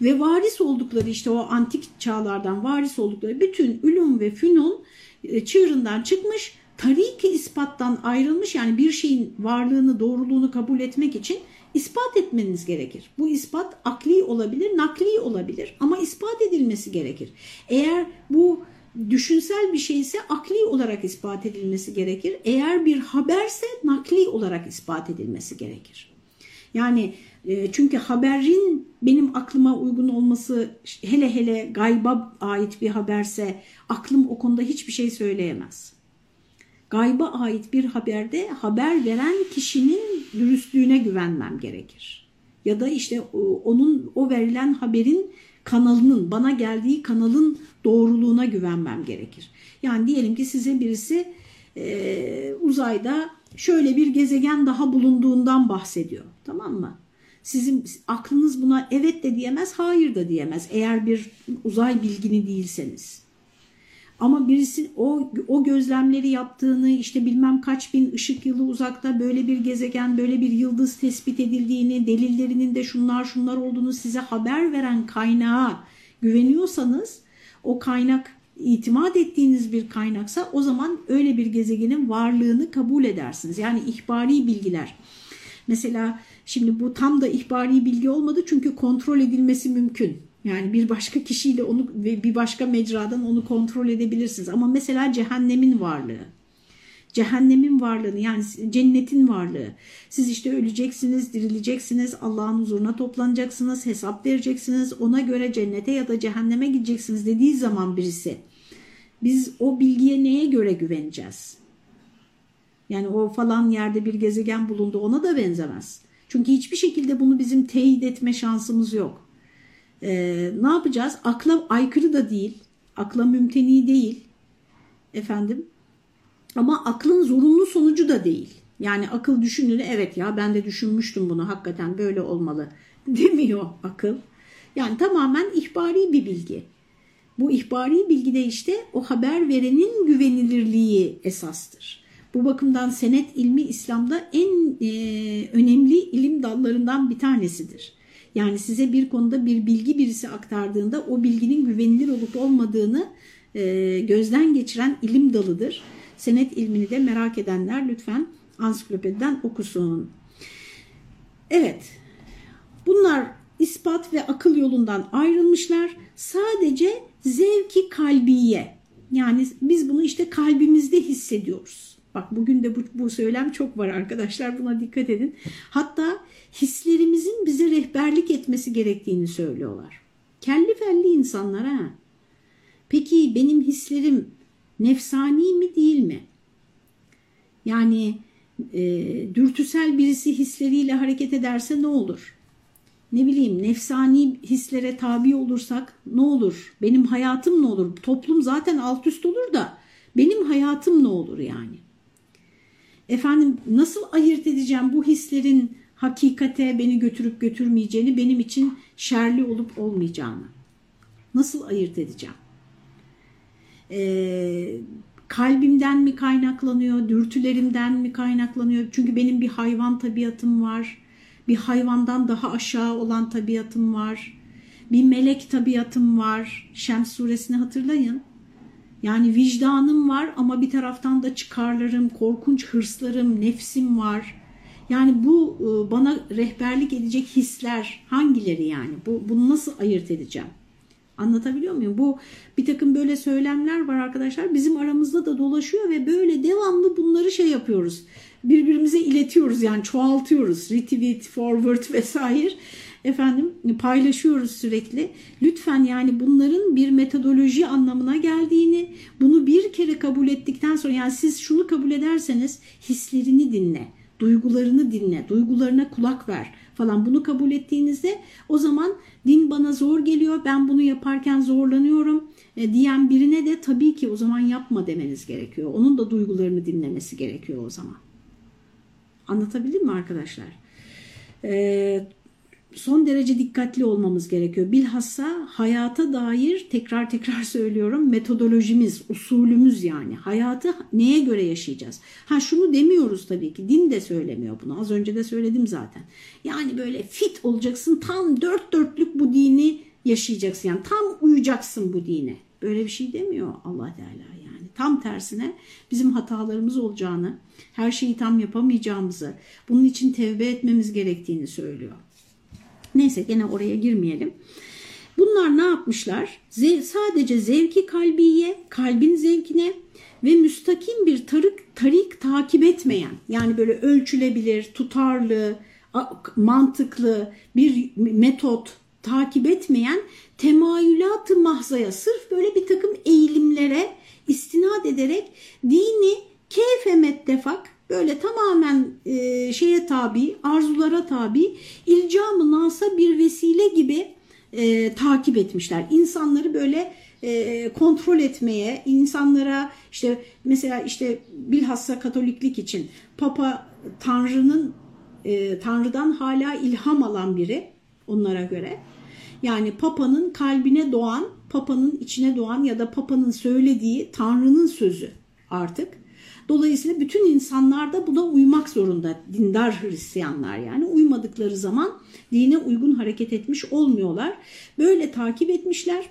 Ve varis oldukları işte o antik çağlardan varis oldukları bütün ülüm ve fünun e, çığırından çıkmış, tariki ispattan ayrılmış yani bir şeyin varlığını, doğruluğunu kabul etmek için ispat etmeniz gerekir. Bu ispat akli olabilir, nakli olabilir ama ispat edilmesi gerekir. Eğer bu düşünsel bir şeyse akli olarak ispat edilmesi gerekir. Eğer bir haberse nakli olarak ispat edilmesi gerekir. Yani e, çünkü haberin benim aklıma uygun olması hele hele gayba ait bir haberse aklım o konuda hiçbir şey söyleyemez. Gayba ait bir haberde haber veren kişinin dürüstlüğüne güvenmem gerekir. Ya da işte onun o verilen haberin kanalının bana geldiği kanalın doğruluğuna güvenmem gerekir. Yani diyelim ki size birisi e, uzayda şöyle bir gezegen daha bulunduğundan bahsediyor. Tamam mı? Sizin aklınız buna evet de diyemez, hayır da diyemez eğer bir uzay bilgini değilseniz. Ama birisi o, o gözlemleri yaptığını işte bilmem kaç bin ışık yılı uzakta böyle bir gezegen böyle bir yıldız tespit edildiğini delillerinin de şunlar şunlar olduğunu size haber veren kaynağa güveniyorsanız o kaynak itimat ettiğiniz bir kaynaksa o zaman öyle bir gezegenin varlığını kabul edersiniz. Yani ihbari bilgiler. Mesela şimdi bu tam da ihbari bilgi olmadı çünkü kontrol edilmesi mümkün. Yani bir başka kişiyle onu ve bir başka mecradan onu kontrol edebilirsiniz. Ama mesela cehennemin varlığı. Cehennemin varlığını yani cennetin varlığı. Siz işte öleceksiniz, dirileceksiniz, Allah'ın huzuruna toplanacaksınız, hesap vereceksiniz, ona göre cennete ya da cehenneme gideceksiniz dediği zaman birisi biz o bilgiye neye göre güveneceğiz? Yani o falan yerde bir gezegen bulundu ona da benzemez. Çünkü hiçbir şekilde bunu bizim teyit etme şansımız yok. Ee, ne yapacağız? Akla aykırı da değil, akla mümteni değil efendim ama aklın zorunlu sonucu da değil. Yani akıl düşünür evet ya ben de düşünmüştüm bunu hakikaten böyle olmalı *laughs* demiyor akıl. Yani tamamen ihbari bir bilgi. Bu ihbari bilgide işte o haber verenin güvenilirliği esastır. Bu bakımdan senet ilmi İslam'da en e, önemli ilim dallarından bir tanesidir. Yani size bir konuda bir bilgi birisi aktardığında o bilginin güvenilir olup olmadığını e, gözden geçiren ilim dalıdır. Senet ilmini de merak edenler lütfen ansiklopediden okusun. Evet, bunlar ispat ve akıl yolundan ayrılmışlar. Sadece zevki kalbiye yani biz bunu işte kalbimizde hissediyoruz. Bak bugün de bu, bu söylem çok var arkadaşlar buna dikkat edin. Hatta hislerimizin bize rehberlik etmesi gerektiğini söylüyorlar. Kelli felli insanlar ha. Peki benim hislerim nefsani mi değil mi? Yani e, dürtüsel birisi hisleriyle hareket ederse ne olur? Ne bileyim nefsani hislere tabi olursak ne olur? Benim hayatım ne olur? Toplum zaten alt üst olur da benim hayatım ne olur yani? Efendim nasıl ayırt edeceğim bu hislerin hakikate beni götürüp götürmeyeceğini, benim için şerli olup olmayacağını? Nasıl ayırt edeceğim? Ee, kalbimden mi kaynaklanıyor, dürtülerimden mi kaynaklanıyor? Çünkü benim bir hayvan tabiatım var. Bir hayvandan daha aşağı olan tabiatım var. Bir melek tabiatım var. Şems suresini hatırlayın. Yani vicdanım var ama bir taraftan da çıkarlarım, korkunç hırslarım, nefsim var. Yani bu e, bana rehberlik edecek hisler hangileri yani? Bu, bunu nasıl ayırt edeceğim? Anlatabiliyor muyum? Bu bir takım böyle söylemler var arkadaşlar. Bizim aramızda da dolaşıyor ve böyle devamlı bunları şey yapıyoruz. Birbirimize iletiyoruz yani çoğaltıyoruz. Retweet, forward vesaire efendim paylaşıyoruz sürekli. Lütfen yani bunların bir metodoloji anlamına geldiğini, bunu bir kere kabul ettikten sonra yani siz şunu kabul ederseniz hislerini dinle, duygularını dinle, duygularına kulak ver falan bunu kabul ettiğinizde o zaman din bana zor geliyor, ben bunu yaparken zorlanıyorum e, diyen birine de tabii ki o zaman yapma demeniz gerekiyor. Onun da duygularını dinlemesi gerekiyor o zaman. Anlatabildim mi arkadaşlar? Ee, son derece dikkatli olmamız gerekiyor. Bilhassa hayata dair tekrar tekrar *laughs* söylüyorum metodolojimiz, usulümüz yani. Hayatı neye göre yaşayacağız? Ha şunu demiyoruz tabii ki. Din de söylemiyor bunu. Az önce de söyledim zaten. Yani böyle fit olacaksın. Tam dört dörtlük bu dini yaşayacaksın. Yani tam uyacaksın bu dine. Böyle bir şey demiyor Allah Teala yani. Tam tersine bizim hatalarımız olacağını, her şeyi tam yapamayacağımızı, bunun için tevbe etmemiz gerektiğini söylüyor. Neyse gene oraya girmeyelim. Bunlar ne yapmışlar? Sadece zevki kalbiye, kalbin zevkine ve müstakim bir tarık, tarik takip etmeyen yani böyle ölçülebilir, tutarlı, mantıklı bir metot takip etmeyen temayülat-ı mahzaya sırf böyle bir takım eğilimlere istinad ederek dini keyfe mettefak böyle tamamen e, şeye tabi, arzulara tabi, ilcam-ı nasa bir vesile gibi e, takip etmişler. İnsanları böyle e, kontrol etmeye, insanlara işte mesela işte bilhassa Katoliklik için Papa Tanrı'nın e, Tanrı'dan hala ilham alan biri onlara göre. Yani Papa'nın kalbine doğan, Papa'nın içine doğan ya da Papa'nın söylediği Tanrı'nın sözü artık. Dolayısıyla bütün insanlar da buna uymak zorunda. Dindar Hristiyanlar yani uymadıkları zaman dine uygun hareket etmiş olmuyorlar. Böyle takip etmişler.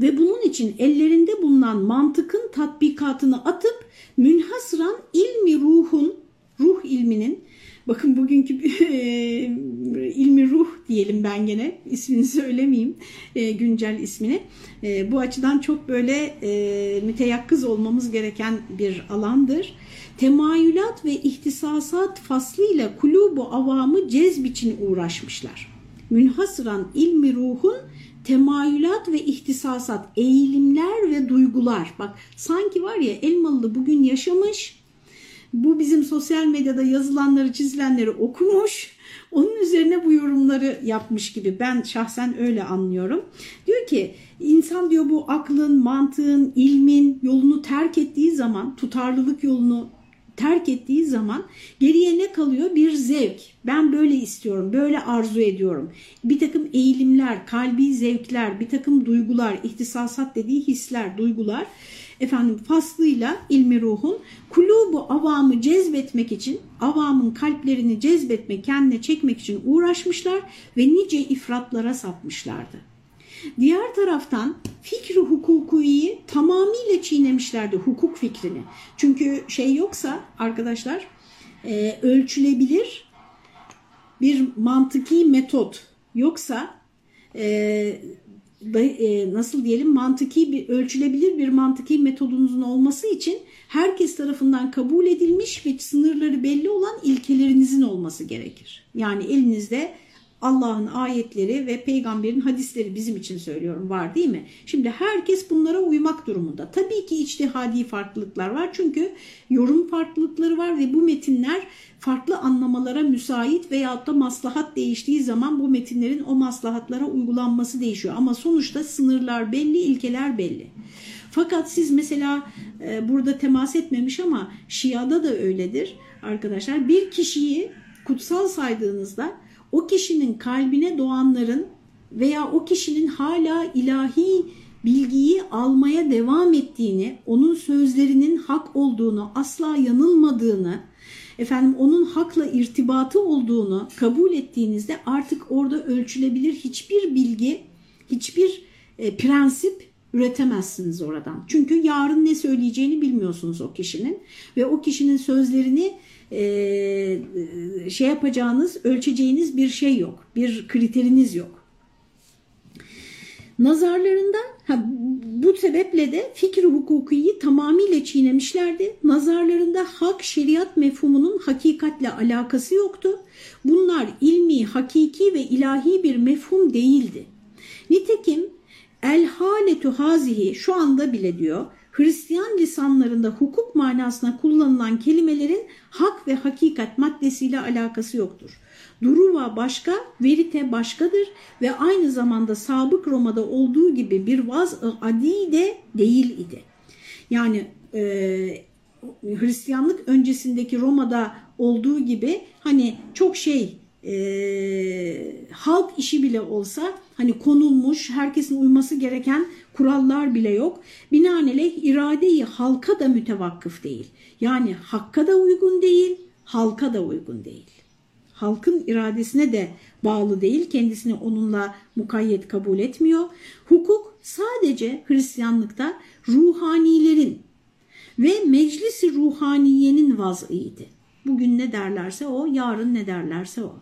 Ve bunun için ellerinde bulunan mantıkın tatbikatını atıp münhasıran ilmi ruhun, ruh ilminin Bakın bugünkü *laughs* e, ilmi ruh diyelim ben gene ismini söylemeyeyim e, güncel ismini. E, bu açıdan çok böyle e, müteyakkız olmamız gereken bir alandır. Temayülat ve ihtisasat faslıyla kulubu avamı cezb için uğraşmışlar. Münhasıran ilmi ruhun temayülat ve ihtisasat, eğilimler ve duygular. Bak sanki var ya Elmalı bugün yaşamış, bu bizim sosyal medyada yazılanları, çizilenleri okumuş, onun üzerine bu yorumları yapmış gibi ben şahsen öyle anlıyorum. Diyor ki insan diyor bu aklın, mantığın, ilmin yolunu terk ettiği zaman, tutarlılık yolunu terk ettiği zaman geriye ne kalıyor? Bir zevk. Ben böyle istiyorum, böyle arzu ediyorum. Bir takım eğilimler, kalbi zevkler, bir takım duygular, ihtisasat dediği hisler, duygular efendim faslıyla ilmi ruhun kulubu avamı cezbetmek için, avamın kalplerini cezbetmek, kendine çekmek için uğraşmışlar ve nice ifratlara sapmışlardı. Diğer taraftan fikri hukukuyi tamamıyla çiğnemişlerdi hukuk fikrini. Çünkü şey yoksa arkadaşlar e, ölçülebilir bir mantıki metot yoksa e, nasıl diyelim mantıki bir ölçülebilir bir mantıki metodunuzun olması için herkes tarafından kabul edilmiş ve sınırları belli olan ilkelerinizin olması gerekir. Yani elinizde Allah'ın ayetleri ve peygamberin hadisleri bizim için söylüyorum var değil mi? Şimdi herkes bunlara uymak durumunda. Tabii ki içtihadi farklılıklar var çünkü yorum farklılıkları var ve bu metinler farklı anlamalara müsait veyahut da maslahat değiştiği zaman bu metinlerin o maslahatlara uygulanması değişiyor. Ama sonuçta sınırlar belli, ilkeler belli. Fakat siz mesela e, burada temas etmemiş ama Şia'da da öyledir arkadaşlar. Bir kişiyi kutsal saydığınızda o kişinin kalbine doğanların veya o kişinin hala ilahi bilgiyi almaya devam ettiğini, onun sözlerinin hak olduğunu, asla yanılmadığını, efendim onun hakla irtibatı olduğunu kabul ettiğinizde artık orada ölçülebilir hiçbir bilgi, hiçbir e, prensip üretemezsiniz oradan. Çünkü yarın ne söyleyeceğini bilmiyorsunuz o kişinin ve o kişinin sözlerini e, şey yapacağınız, ölçeceğiniz bir şey yok. Bir kriteriniz yok. Nazarlarında ha, bu sebeple de fikri hukukiyi tamamıyla çiğnemişlerdi. Nazarlarında hak şeriat mefhumunun hakikatle alakası yoktu. Bunlar ilmi, hakiki ve ilahi bir mefhum değildi. Nitekim el haletu hazihi şu anda bile diyor Hristiyan lisanlarında hukuk manasına kullanılan kelimelerin hak ve hakikat maddesiyle alakası yoktur. Duruva başka, verite başkadır ve aynı zamanda sabık Roma'da olduğu gibi bir vaz-ı adi de değil idi. Yani e, Hristiyanlık öncesindeki Roma'da olduğu gibi hani çok şey e, halk işi bile olsa hani konulmuş herkesin uyması gereken kurallar bile yok. Binaenaleyh iradeyi halka da mütevakkıf değil. Yani hakka da uygun değil, halka da uygun değil. Halkın iradesine de bağlı değil, kendisini onunla mukayyet kabul etmiyor. Hukuk sadece Hristiyanlıkta ruhanilerin ve meclisi ruhaniyenin vazıydı. Bugün ne derlerse o, yarın ne derlerse o.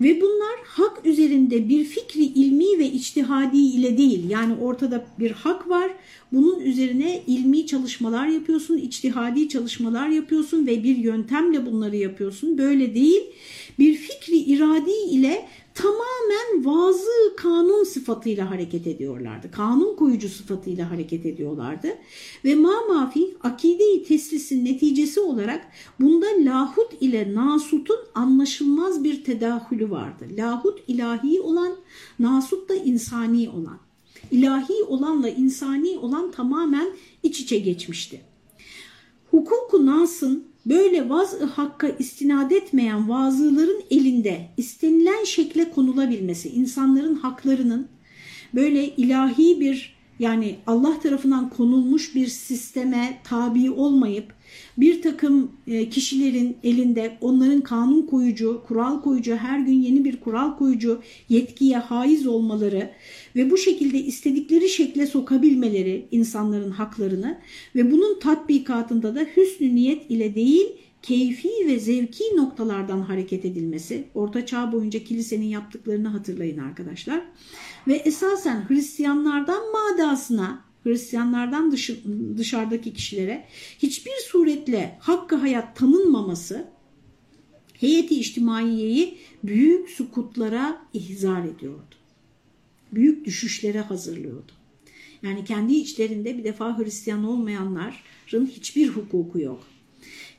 Ve bunlar hak üzerinde bir fikri ilmi ve içtihadi ile değil. Yani ortada bir hak var. Bunun üzerine ilmi çalışmalar yapıyorsun, içtihadi çalışmalar yapıyorsun ve bir yöntemle bunları yapıyorsun. Böyle değil. Bir fikri iradi ile tamamen vazı kanun sıfatıyla hareket ediyorlardı. Kanun koyucu sıfatıyla hareket ediyorlardı. Ve ma mafi akide-i teslisin neticesi olarak bunda lahut ile nasutun anlaşılmaz bir tedahülü vardı. Lahut ilahi olan, nasut da insani olan. İlahi olanla insani olan tamamen iç içe geçmişti. Hukuku nasın Böyle vaz-ı hakka istinad etmeyen vazıların elinde istenilen şekle konulabilmesi, insanların haklarının böyle ilahi bir yani Allah tarafından konulmuş bir sisteme tabi olmayıp bir takım e, kişilerin elinde onların kanun koyucu, kural koyucu, her gün yeni bir kural koyucu yetkiye haiz olmaları ve bu şekilde istedikleri şekle sokabilmeleri insanların haklarını ve bunun tatbikatında da hüsnü niyet ile değil keyfi ve zevki noktalardan hareket edilmesi, Orta Çağ boyunca kilisenin yaptıklarını hatırlayın arkadaşlar. Ve esasen Hristiyanlardan madasına, Hristiyanlardan dışı, dışarıdaki kişilere hiçbir suretle hakkı hayat tanınmaması heyeti içtimaiyeyi büyük sukutlara ihzar ediyordu. Büyük düşüşlere hazırlıyordu. Yani kendi içlerinde bir defa Hristiyan olmayanların hiçbir hukuku yok.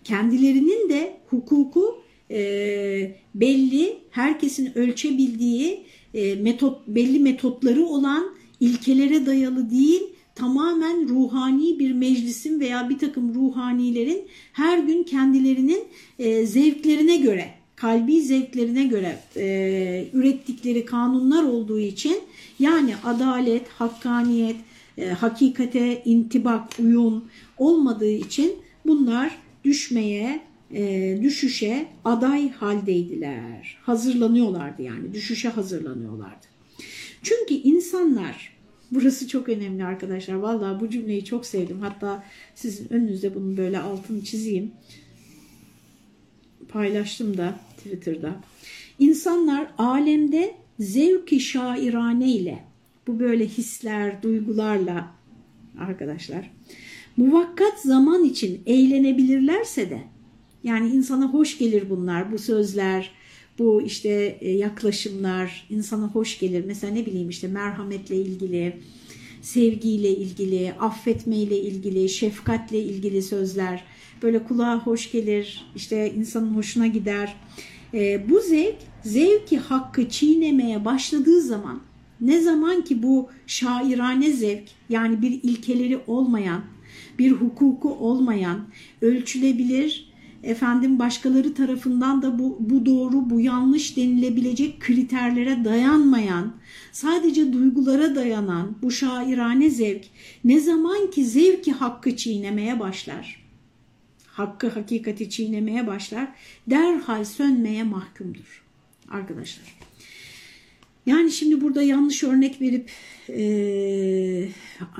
Kendilerinin de hukuku e, belli, herkesin ölçebildiği e, metot belli metotları olan ilkelere dayalı değil, tamamen ruhani bir meclisin veya bir takım ruhanilerin her gün kendilerinin e, zevklerine göre, kalbi zevklerine göre e, ürettikleri kanunlar olduğu için yani adalet, hakkaniyet, e, hakikate intibak, uyum olmadığı için bunlar düşmeye, e, düşüşe aday haldeydiler. Hazırlanıyorlardı yani, düşüşe hazırlanıyorlardı. Çünkü insanlar, burası çok önemli arkadaşlar, vallahi bu cümleyi çok sevdim. Hatta sizin önünüzde bunun böyle altını çizeyim. Paylaştım da Twitter'da. İnsanlar alemde zevki şairane ile, bu böyle hisler, duygularla arkadaşlar, muvakkat zaman için eğlenebilirlerse de yani insana hoş gelir bunlar bu sözler bu işte e, yaklaşımlar insana hoş gelir. Mesela ne bileyim işte merhametle ilgili sevgiyle ilgili affetmeyle ilgili şefkatle ilgili sözler. Böyle kulağa hoş gelir işte insanın hoşuna gider. E, bu zevk zevki hakkı çiğnemeye başladığı zaman ne zaman ki bu şairane zevk yani bir ilkeleri olmayan bir hukuku olmayan, ölçülebilir, efendim başkaları tarafından da bu, bu doğru, bu yanlış denilebilecek kriterlere dayanmayan, sadece duygulara dayanan bu şairane zevk ne zaman ki zevki hakkı çiğnemeye başlar, hakkı hakikati çiğnemeye başlar, derhal sönmeye mahkumdur arkadaşlar. Yani şimdi burada yanlış örnek verip e,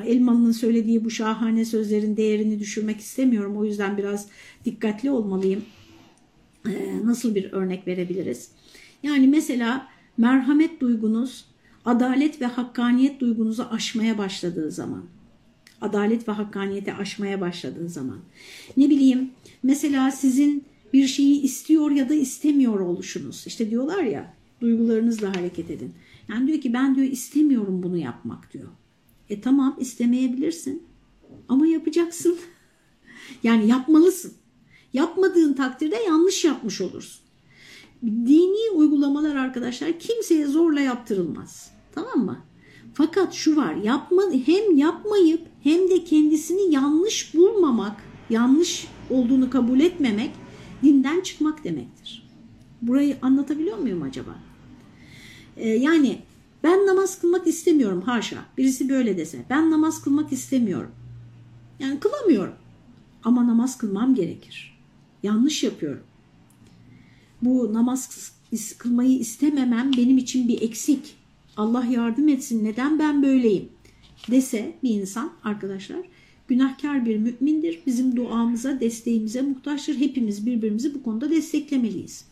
Elmalı'nın söylediği bu şahane sözlerin değerini düşürmek istemiyorum. O yüzden biraz dikkatli olmalıyım. E, nasıl bir örnek verebiliriz? Yani mesela merhamet duygunuz adalet ve hakkaniyet duygunuzu aşmaya başladığı zaman, adalet ve hakkaniyeti aşmaya başladığı zaman, ne bileyim mesela sizin bir şeyi istiyor ya da istemiyor oluşunuz. İşte diyorlar ya duygularınızla hareket edin. Yani diyor ki ben diyor istemiyorum bunu yapmak diyor. E tamam istemeyebilirsin ama yapacaksın. *laughs* yani yapmalısın. Yapmadığın takdirde yanlış yapmış olursun. Dini uygulamalar arkadaşlar kimseye zorla yaptırılmaz. Tamam mı? Fakat şu var yapma, hem yapmayıp hem de kendisini yanlış bulmamak, yanlış olduğunu kabul etmemek dinden çıkmak demektir. Burayı anlatabiliyor muyum acaba? Ee, yani ben namaz kılmak istemiyorum haşa. Birisi böyle dese ben namaz kılmak istemiyorum. Yani kılamıyorum. Ama namaz kılmam gerekir. Yanlış yapıyorum. Bu namaz kılmayı istememem benim için bir eksik. Allah yardım etsin neden ben böyleyim dese bir insan arkadaşlar günahkar bir mümindir. Bizim duamıza, desteğimize muhtaçtır. Hepimiz birbirimizi bu konuda desteklemeliyiz.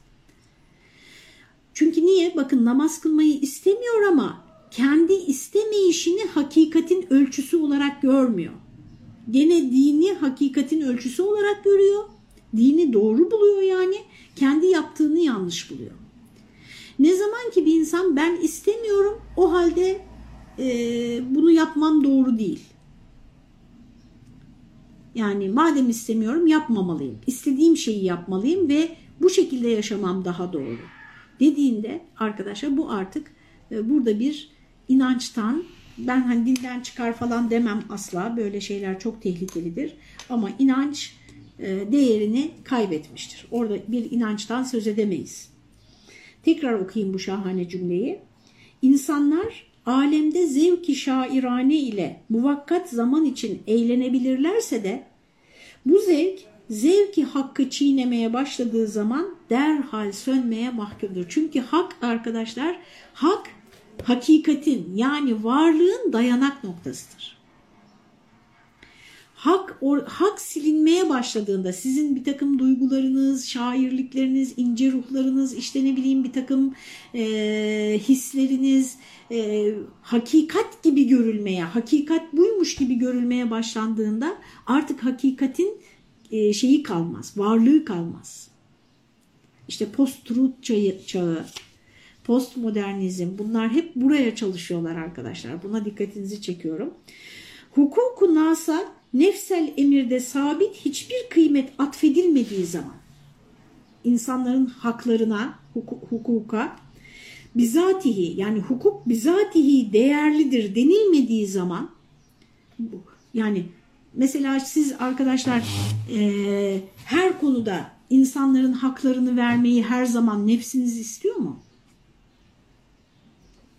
Çünkü niye? Bakın namaz kılmayı istemiyor ama kendi istemeyişini hakikatin ölçüsü olarak görmüyor. Gene dini hakikatin ölçüsü olarak görüyor. Dini doğru buluyor yani. Kendi yaptığını yanlış buluyor. Ne zaman ki bir insan ben istemiyorum o halde e, bunu yapmam doğru değil. Yani madem istemiyorum yapmamalıyım. İstediğim şeyi yapmalıyım ve bu şekilde yaşamam daha doğru dediğinde arkadaşlar bu artık e, burada bir inançtan ben hani dinden çıkar falan demem asla böyle şeyler çok tehlikelidir ama inanç e, değerini kaybetmiştir. Orada bir inançtan söz edemeyiz. Tekrar okuyayım bu şahane cümleyi. İnsanlar alemde zevki şairane ile muvakkat zaman için eğlenebilirlerse de bu zevk zevki hakkı çiğnemeye başladığı zaman derhal sönmeye mahkumdur. Çünkü hak arkadaşlar, hak hakikatin yani varlığın dayanak noktasıdır. hak or, hak silinmeye başladığında sizin bir takım duygularınız, şairlikleriniz, ince ruhlarınız, işte ne bileyim bir takım e, hisleriniz e, hakikat gibi görülmeye, hakikat buymuş gibi görülmeye başlandığında artık hakikatin e, şeyi kalmaz, varlığı kalmaz. İşte post-truth çağı, postmodernizm bunlar hep buraya çalışıyorlar arkadaşlar. Buna dikkatinizi çekiyorum. Hukuku nasa nefsel emirde sabit hiçbir kıymet atfedilmediği zaman insanların haklarına, hukuka bizatihi yani hukuk bizatihi değerlidir denilmediği zaman yani mesela siz arkadaşlar e, her konuda insanların haklarını vermeyi her zaman nefsiniz istiyor mu?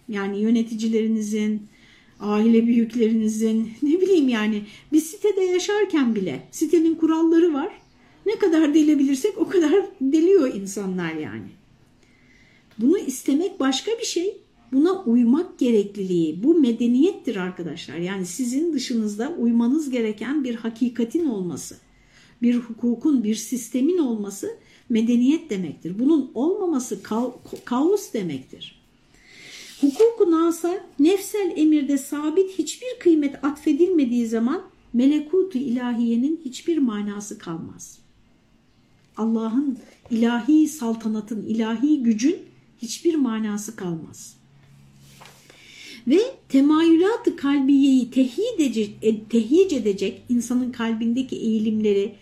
Yani yöneticilerinizin, aile büyüklerinizin *laughs* ne bileyim yani bir sitede yaşarken bile sitenin kuralları var. Ne kadar delebilirsek o kadar *laughs* deliyor insanlar yani. Bunu istemek başka bir şey. Buna uymak gerekliliği bu medeniyettir arkadaşlar. Yani sizin dışınızda uymanız gereken bir hakikatin olması, bir hukukun, bir sistemin olması medeniyet demektir. Bunun olmaması kaos demektir. Hukuku nasa nefsel emirde sabit hiçbir kıymet atfedilmediği zaman melekutu ilahiyenin hiçbir manası kalmaz. Allah'ın ilahi saltanatın, ilahi gücün hiçbir manası kalmaz. Ve temayülat-ı kalbiyeyi tehyic edecek, insanın kalbindeki eğilimleri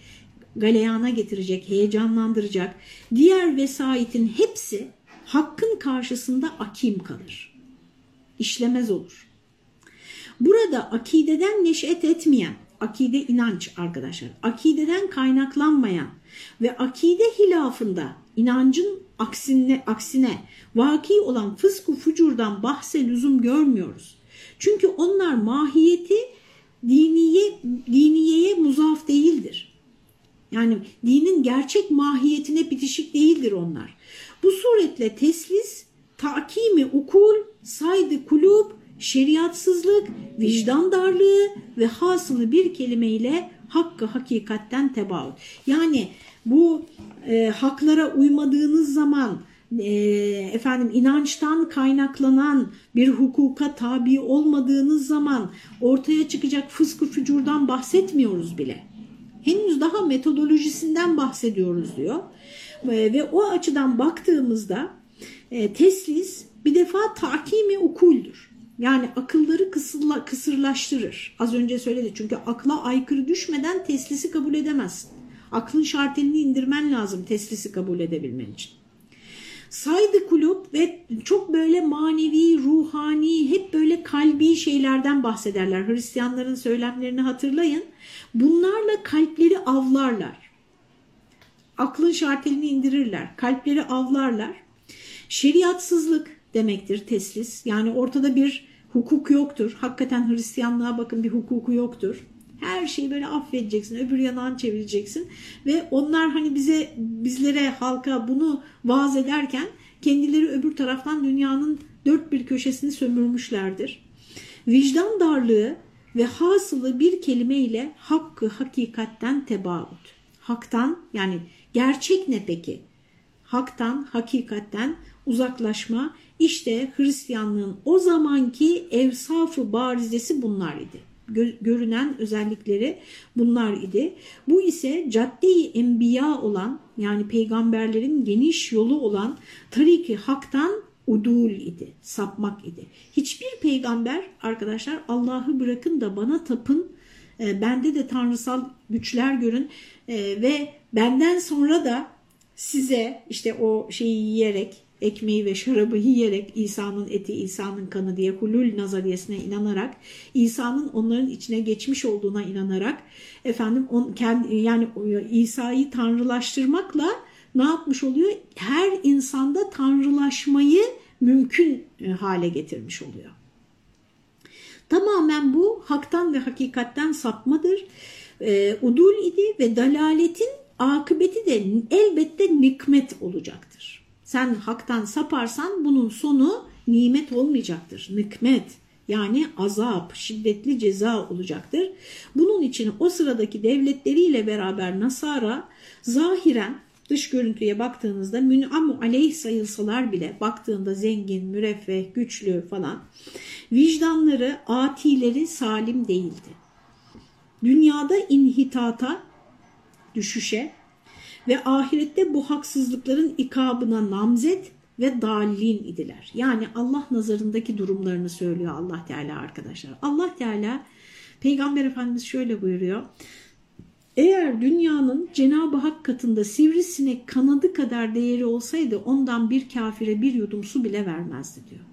galeyana getirecek, heyecanlandıracak diğer vesaitin hepsi hakkın karşısında akim kalır işlemez olur. Burada akideden neşet etmeyen, akide inanç arkadaşlar, akideden kaynaklanmayan ve akide hilafında inancın aksine, aksine vaki olan fısku fucurdan bahse lüzum görmüyoruz. Çünkü onlar mahiyeti diniye, diniyeye muzaf değildir. Yani dinin gerçek mahiyetine bitişik değildir onlar. Bu suretle teslis, takimi ukul saydı kulüp, şeriatsızlık, vicdan darlığı ve hasılı bir kelimeyle hakkı hakikatten tebaut. Yani bu e, haklara uymadığınız zaman e, efendim inançtan kaynaklanan bir hukuka tabi olmadığınız zaman ortaya çıkacak fıskı fücurdan bahsetmiyoruz bile. Henüz daha metodolojisinden bahsediyoruz diyor. E, ve o açıdan baktığımızda e, teslis bir defa takimi ukuldür. Yani akılları kısırla, kısırlaştırır. Az önce söyledi çünkü akla aykırı düşmeden teslisi kabul edemezsin. Aklın şartelini indirmen lazım teslisi kabul edebilmen için. Saydı kulüp ve çok böyle manevi, ruhani, hep böyle kalbi şeylerden bahsederler. Hristiyanların söylemlerini hatırlayın. Bunlarla kalpleri avlarlar. Aklın şartelini indirirler. Kalpleri avlarlar. Şeriatsızlık, demektir teslis. Yani ortada bir hukuk yoktur. Hakikaten Hristiyanlığa bakın bir hukuku yoktur. Her şeyi böyle affedeceksin, öbür yanağını çevireceksin ve onlar hani bize bizlere halka bunu vaaz ederken kendileri öbür taraftan dünyanın dört bir köşesini sömürmüşlerdir. Vicdan darlığı ve hasılı bir kelimeyle hakkı hakikatten tebaut. Haktan yani gerçek ne peki? Haktan, hakikatten uzaklaşma işte Hristiyanlığın o zamanki evsafı barizesi bunlar idi. Görünen özellikleri bunlar idi. Bu ise cadde-i enbiya olan yani peygamberlerin geniş yolu olan tariki haktan udul idi, sapmak idi. Hiçbir peygamber arkadaşlar Allah'ı bırakın da bana tapın, e, bende de tanrısal güçler görün e, ve benden sonra da size işte o şeyi yiyerek ekmeği ve şarabı yiyerek İsa'nın eti, İsa'nın kanı diye hulul nazariyesine inanarak, İsa'nın onların içine geçmiş olduğuna inanarak, efendim on, kendi, yani İsa'yı tanrılaştırmakla ne yapmış oluyor? Her insanda tanrılaşmayı mümkün e, hale getirmiş oluyor. Tamamen bu haktan ve hakikatten sapmadır. E, udul idi ve dalaletin akıbeti de elbette nikmet olacaktır. Sen haktan saparsan bunun sonu nimet olmayacaktır. Nikmet Yani azap, şiddetli ceza olacaktır. Bunun için o sıradaki devletleriyle beraber Nasara zahiren dış görüntüye baktığınızda mün'amu aleyh sayılsalar bile baktığında zengin, müreffeh, güçlü falan vicdanları, atileri salim değildi. Dünyada inhitata, düşüşe ve ahirette bu haksızlıkların ikabına namzet ve dalin idiler. Yani Allah nazarındaki durumlarını söylüyor Allah Teala arkadaşlar. Allah Teala Peygamber Efendimiz şöyle buyuruyor. Eğer dünyanın Cenab-ı Hak katında sivrisinek kanadı kadar değeri olsaydı ondan bir kafire bir yudum su bile vermezdi diyor.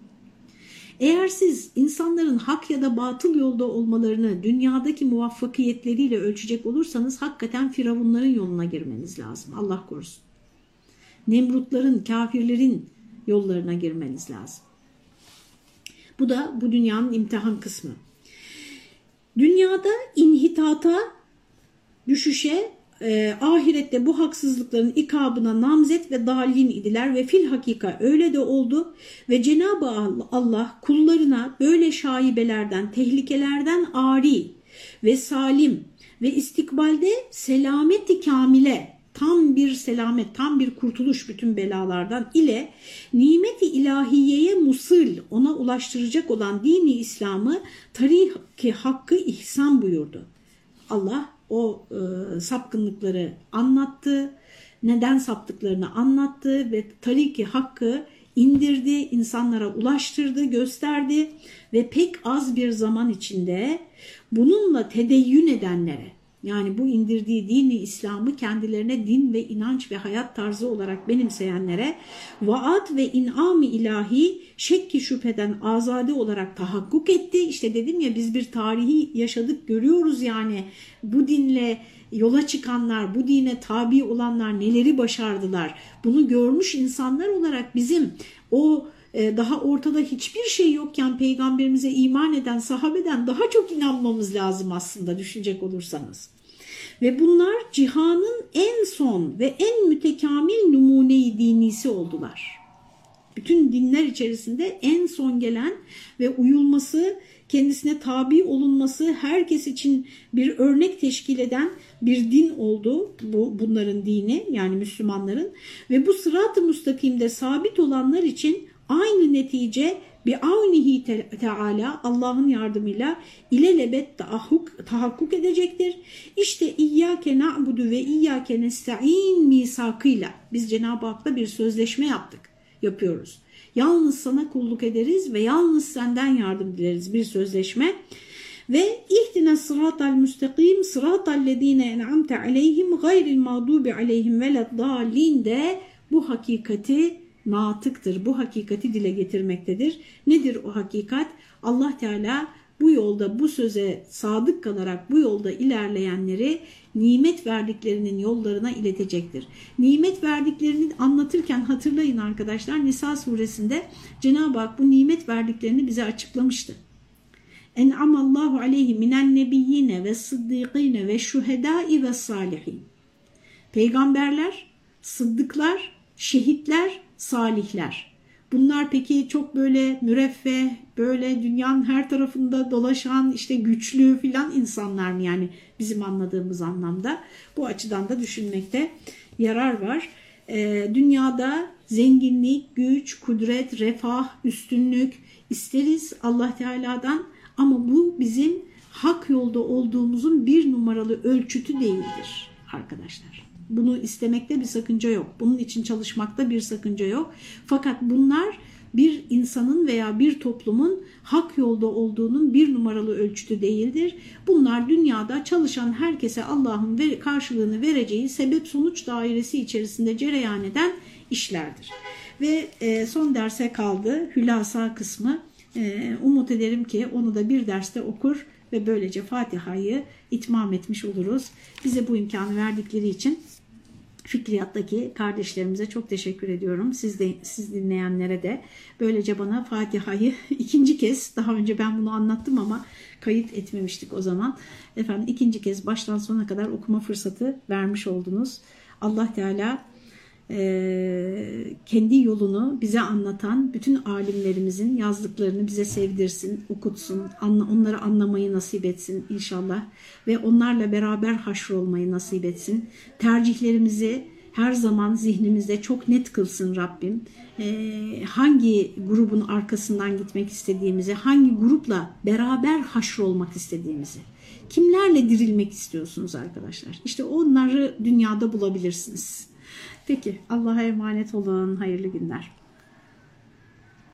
Eğer siz insanların hak ya da batıl yolda olmalarını dünyadaki muvaffakiyetleriyle ölçecek olursanız hakikaten firavunların yoluna girmeniz lazım. Allah korusun. Nemrutların, kafirlerin yollarına girmeniz lazım. Bu da bu dünyanın imtihan kısmı. Dünyada inhitata, düşüşe, e, ahirette bu haksızlıkların ikabına namzet ve dalin idiler ve fil hakika öyle de oldu ve Cenab-ı Allah kullarına böyle şaibelerden, tehlikelerden ari ve salim ve istikbalde selameti kamile tam bir selamet, tam bir kurtuluş bütün belalardan ile nimeti ilahiyeye musil ona ulaştıracak olan dini İslam'ı tarih hakkı ihsan buyurdu. Allah o e, sapkınlıkları anlattı, neden saptıklarını anlattı ve tariki hakkı indirdi, insanlara ulaştırdı, gösterdi ve pek az bir zaman içinde bununla tedeyyün edenlere yani bu indirdiği dini İslam'ı kendilerine din ve inanç ve hayat tarzı olarak benimseyenlere vaat ve inam ilahi şekki şüpheden azade olarak tahakkuk etti. İşte dedim ya biz bir tarihi yaşadık görüyoruz yani bu dinle yola çıkanlar, bu dine tabi olanlar neleri başardılar. Bunu görmüş insanlar olarak bizim o daha ortada hiçbir şey yokken peygamberimize iman eden sahabeden daha çok inanmamız lazım aslında düşünecek olursanız. Ve bunlar cihanın en son ve en mütekamil numuneyi dinisi oldular. Bütün dinler içerisinde en son gelen ve uyulması, kendisine tabi olunması herkes için bir örnek teşkil eden bir din oldu bu bunların dini yani Müslümanların ve bu sırat-ı müstakimde sabit olanlar için aynı netice bi avnihi teala Allah'ın yardımıyla ilelebet tahakkuk, tahakkuk edecektir. İşte İyyâke na'budu ve İyyâke nesta'in misakıyla biz Cenab-ı Hak'la bir sözleşme yaptık, yapıyoruz. Yalnız sana kulluk ederiz ve yalnız senden yardım dileriz bir sözleşme. Ve ihdina sıratal müstakim sıratal lezine en'amte aleyhim gayril mağdubi aleyhim veleddallin de bu hakikati natıktır. Bu hakikati dile getirmektedir. Nedir o hakikat? Allah Teala bu yolda bu söze sadık kalarak bu yolda ilerleyenleri nimet verdiklerinin yollarına iletecektir. Nimet verdiklerini anlatırken hatırlayın arkadaşlar Nisa suresinde Cenab-ı Hak bu nimet verdiklerini bize açıklamıştı. En'amallahu aleyhi minen nebiyyine ve sıddîkîne ve şuhedâi ve salihin. Peygamberler, sıddıklar, şehitler salihler. Bunlar peki çok böyle müreffeh, böyle dünyanın her tarafında dolaşan işte güçlü filan insanlar mı yani bizim anladığımız anlamda? Bu açıdan da düşünmekte yarar var. Ee, dünyada zenginlik, güç, kudret, refah, üstünlük isteriz Allah Teala'dan ama bu bizim hak yolda olduğumuzun bir numaralı ölçütü değildir arkadaşlar. Bunu istemekte bir sakınca yok. Bunun için çalışmakta bir sakınca yok. Fakat bunlar bir insanın veya bir toplumun hak yolda olduğunun bir numaralı ölçütü değildir. Bunlar dünyada çalışan herkese Allah'ın karşılığını vereceği sebep sonuç dairesi içerisinde cereyan eden işlerdir. Ve e, son derse kaldı hülasa kısmı. E, umut ederim ki onu da bir derste okur ve böylece Fatiha'yı itmam etmiş oluruz. Bize bu imkanı verdikleri için Fikriyattaki kardeşlerimize çok teşekkür ediyorum. Siz de siz dinleyenlere de böylece bana Fatiha'yı *laughs* ikinci kez daha önce ben bunu anlattım ama kayıt etmemiştik o zaman. Efendim ikinci kez baştan sona kadar okuma fırsatı vermiş oldunuz. Allah Teala e, kendi yolunu bize anlatan bütün alimlerimizin yazdıklarını bize sevdirsin, okutsun, anla, onları anlamayı nasip etsin inşallah ve onlarla beraber haşrolmayı nasip etsin. Tercihlerimizi her zaman zihnimizde çok net kılsın Rabbim. Ee, hangi grubun arkasından gitmek istediğimizi, hangi grupla beraber haşrolmak istediğimizi, kimlerle dirilmek istiyorsunuz arkadaşlar? İşte onları dünyada bulabilirsiniz. Peki Allah'a emanet olun. Hayırlı günler.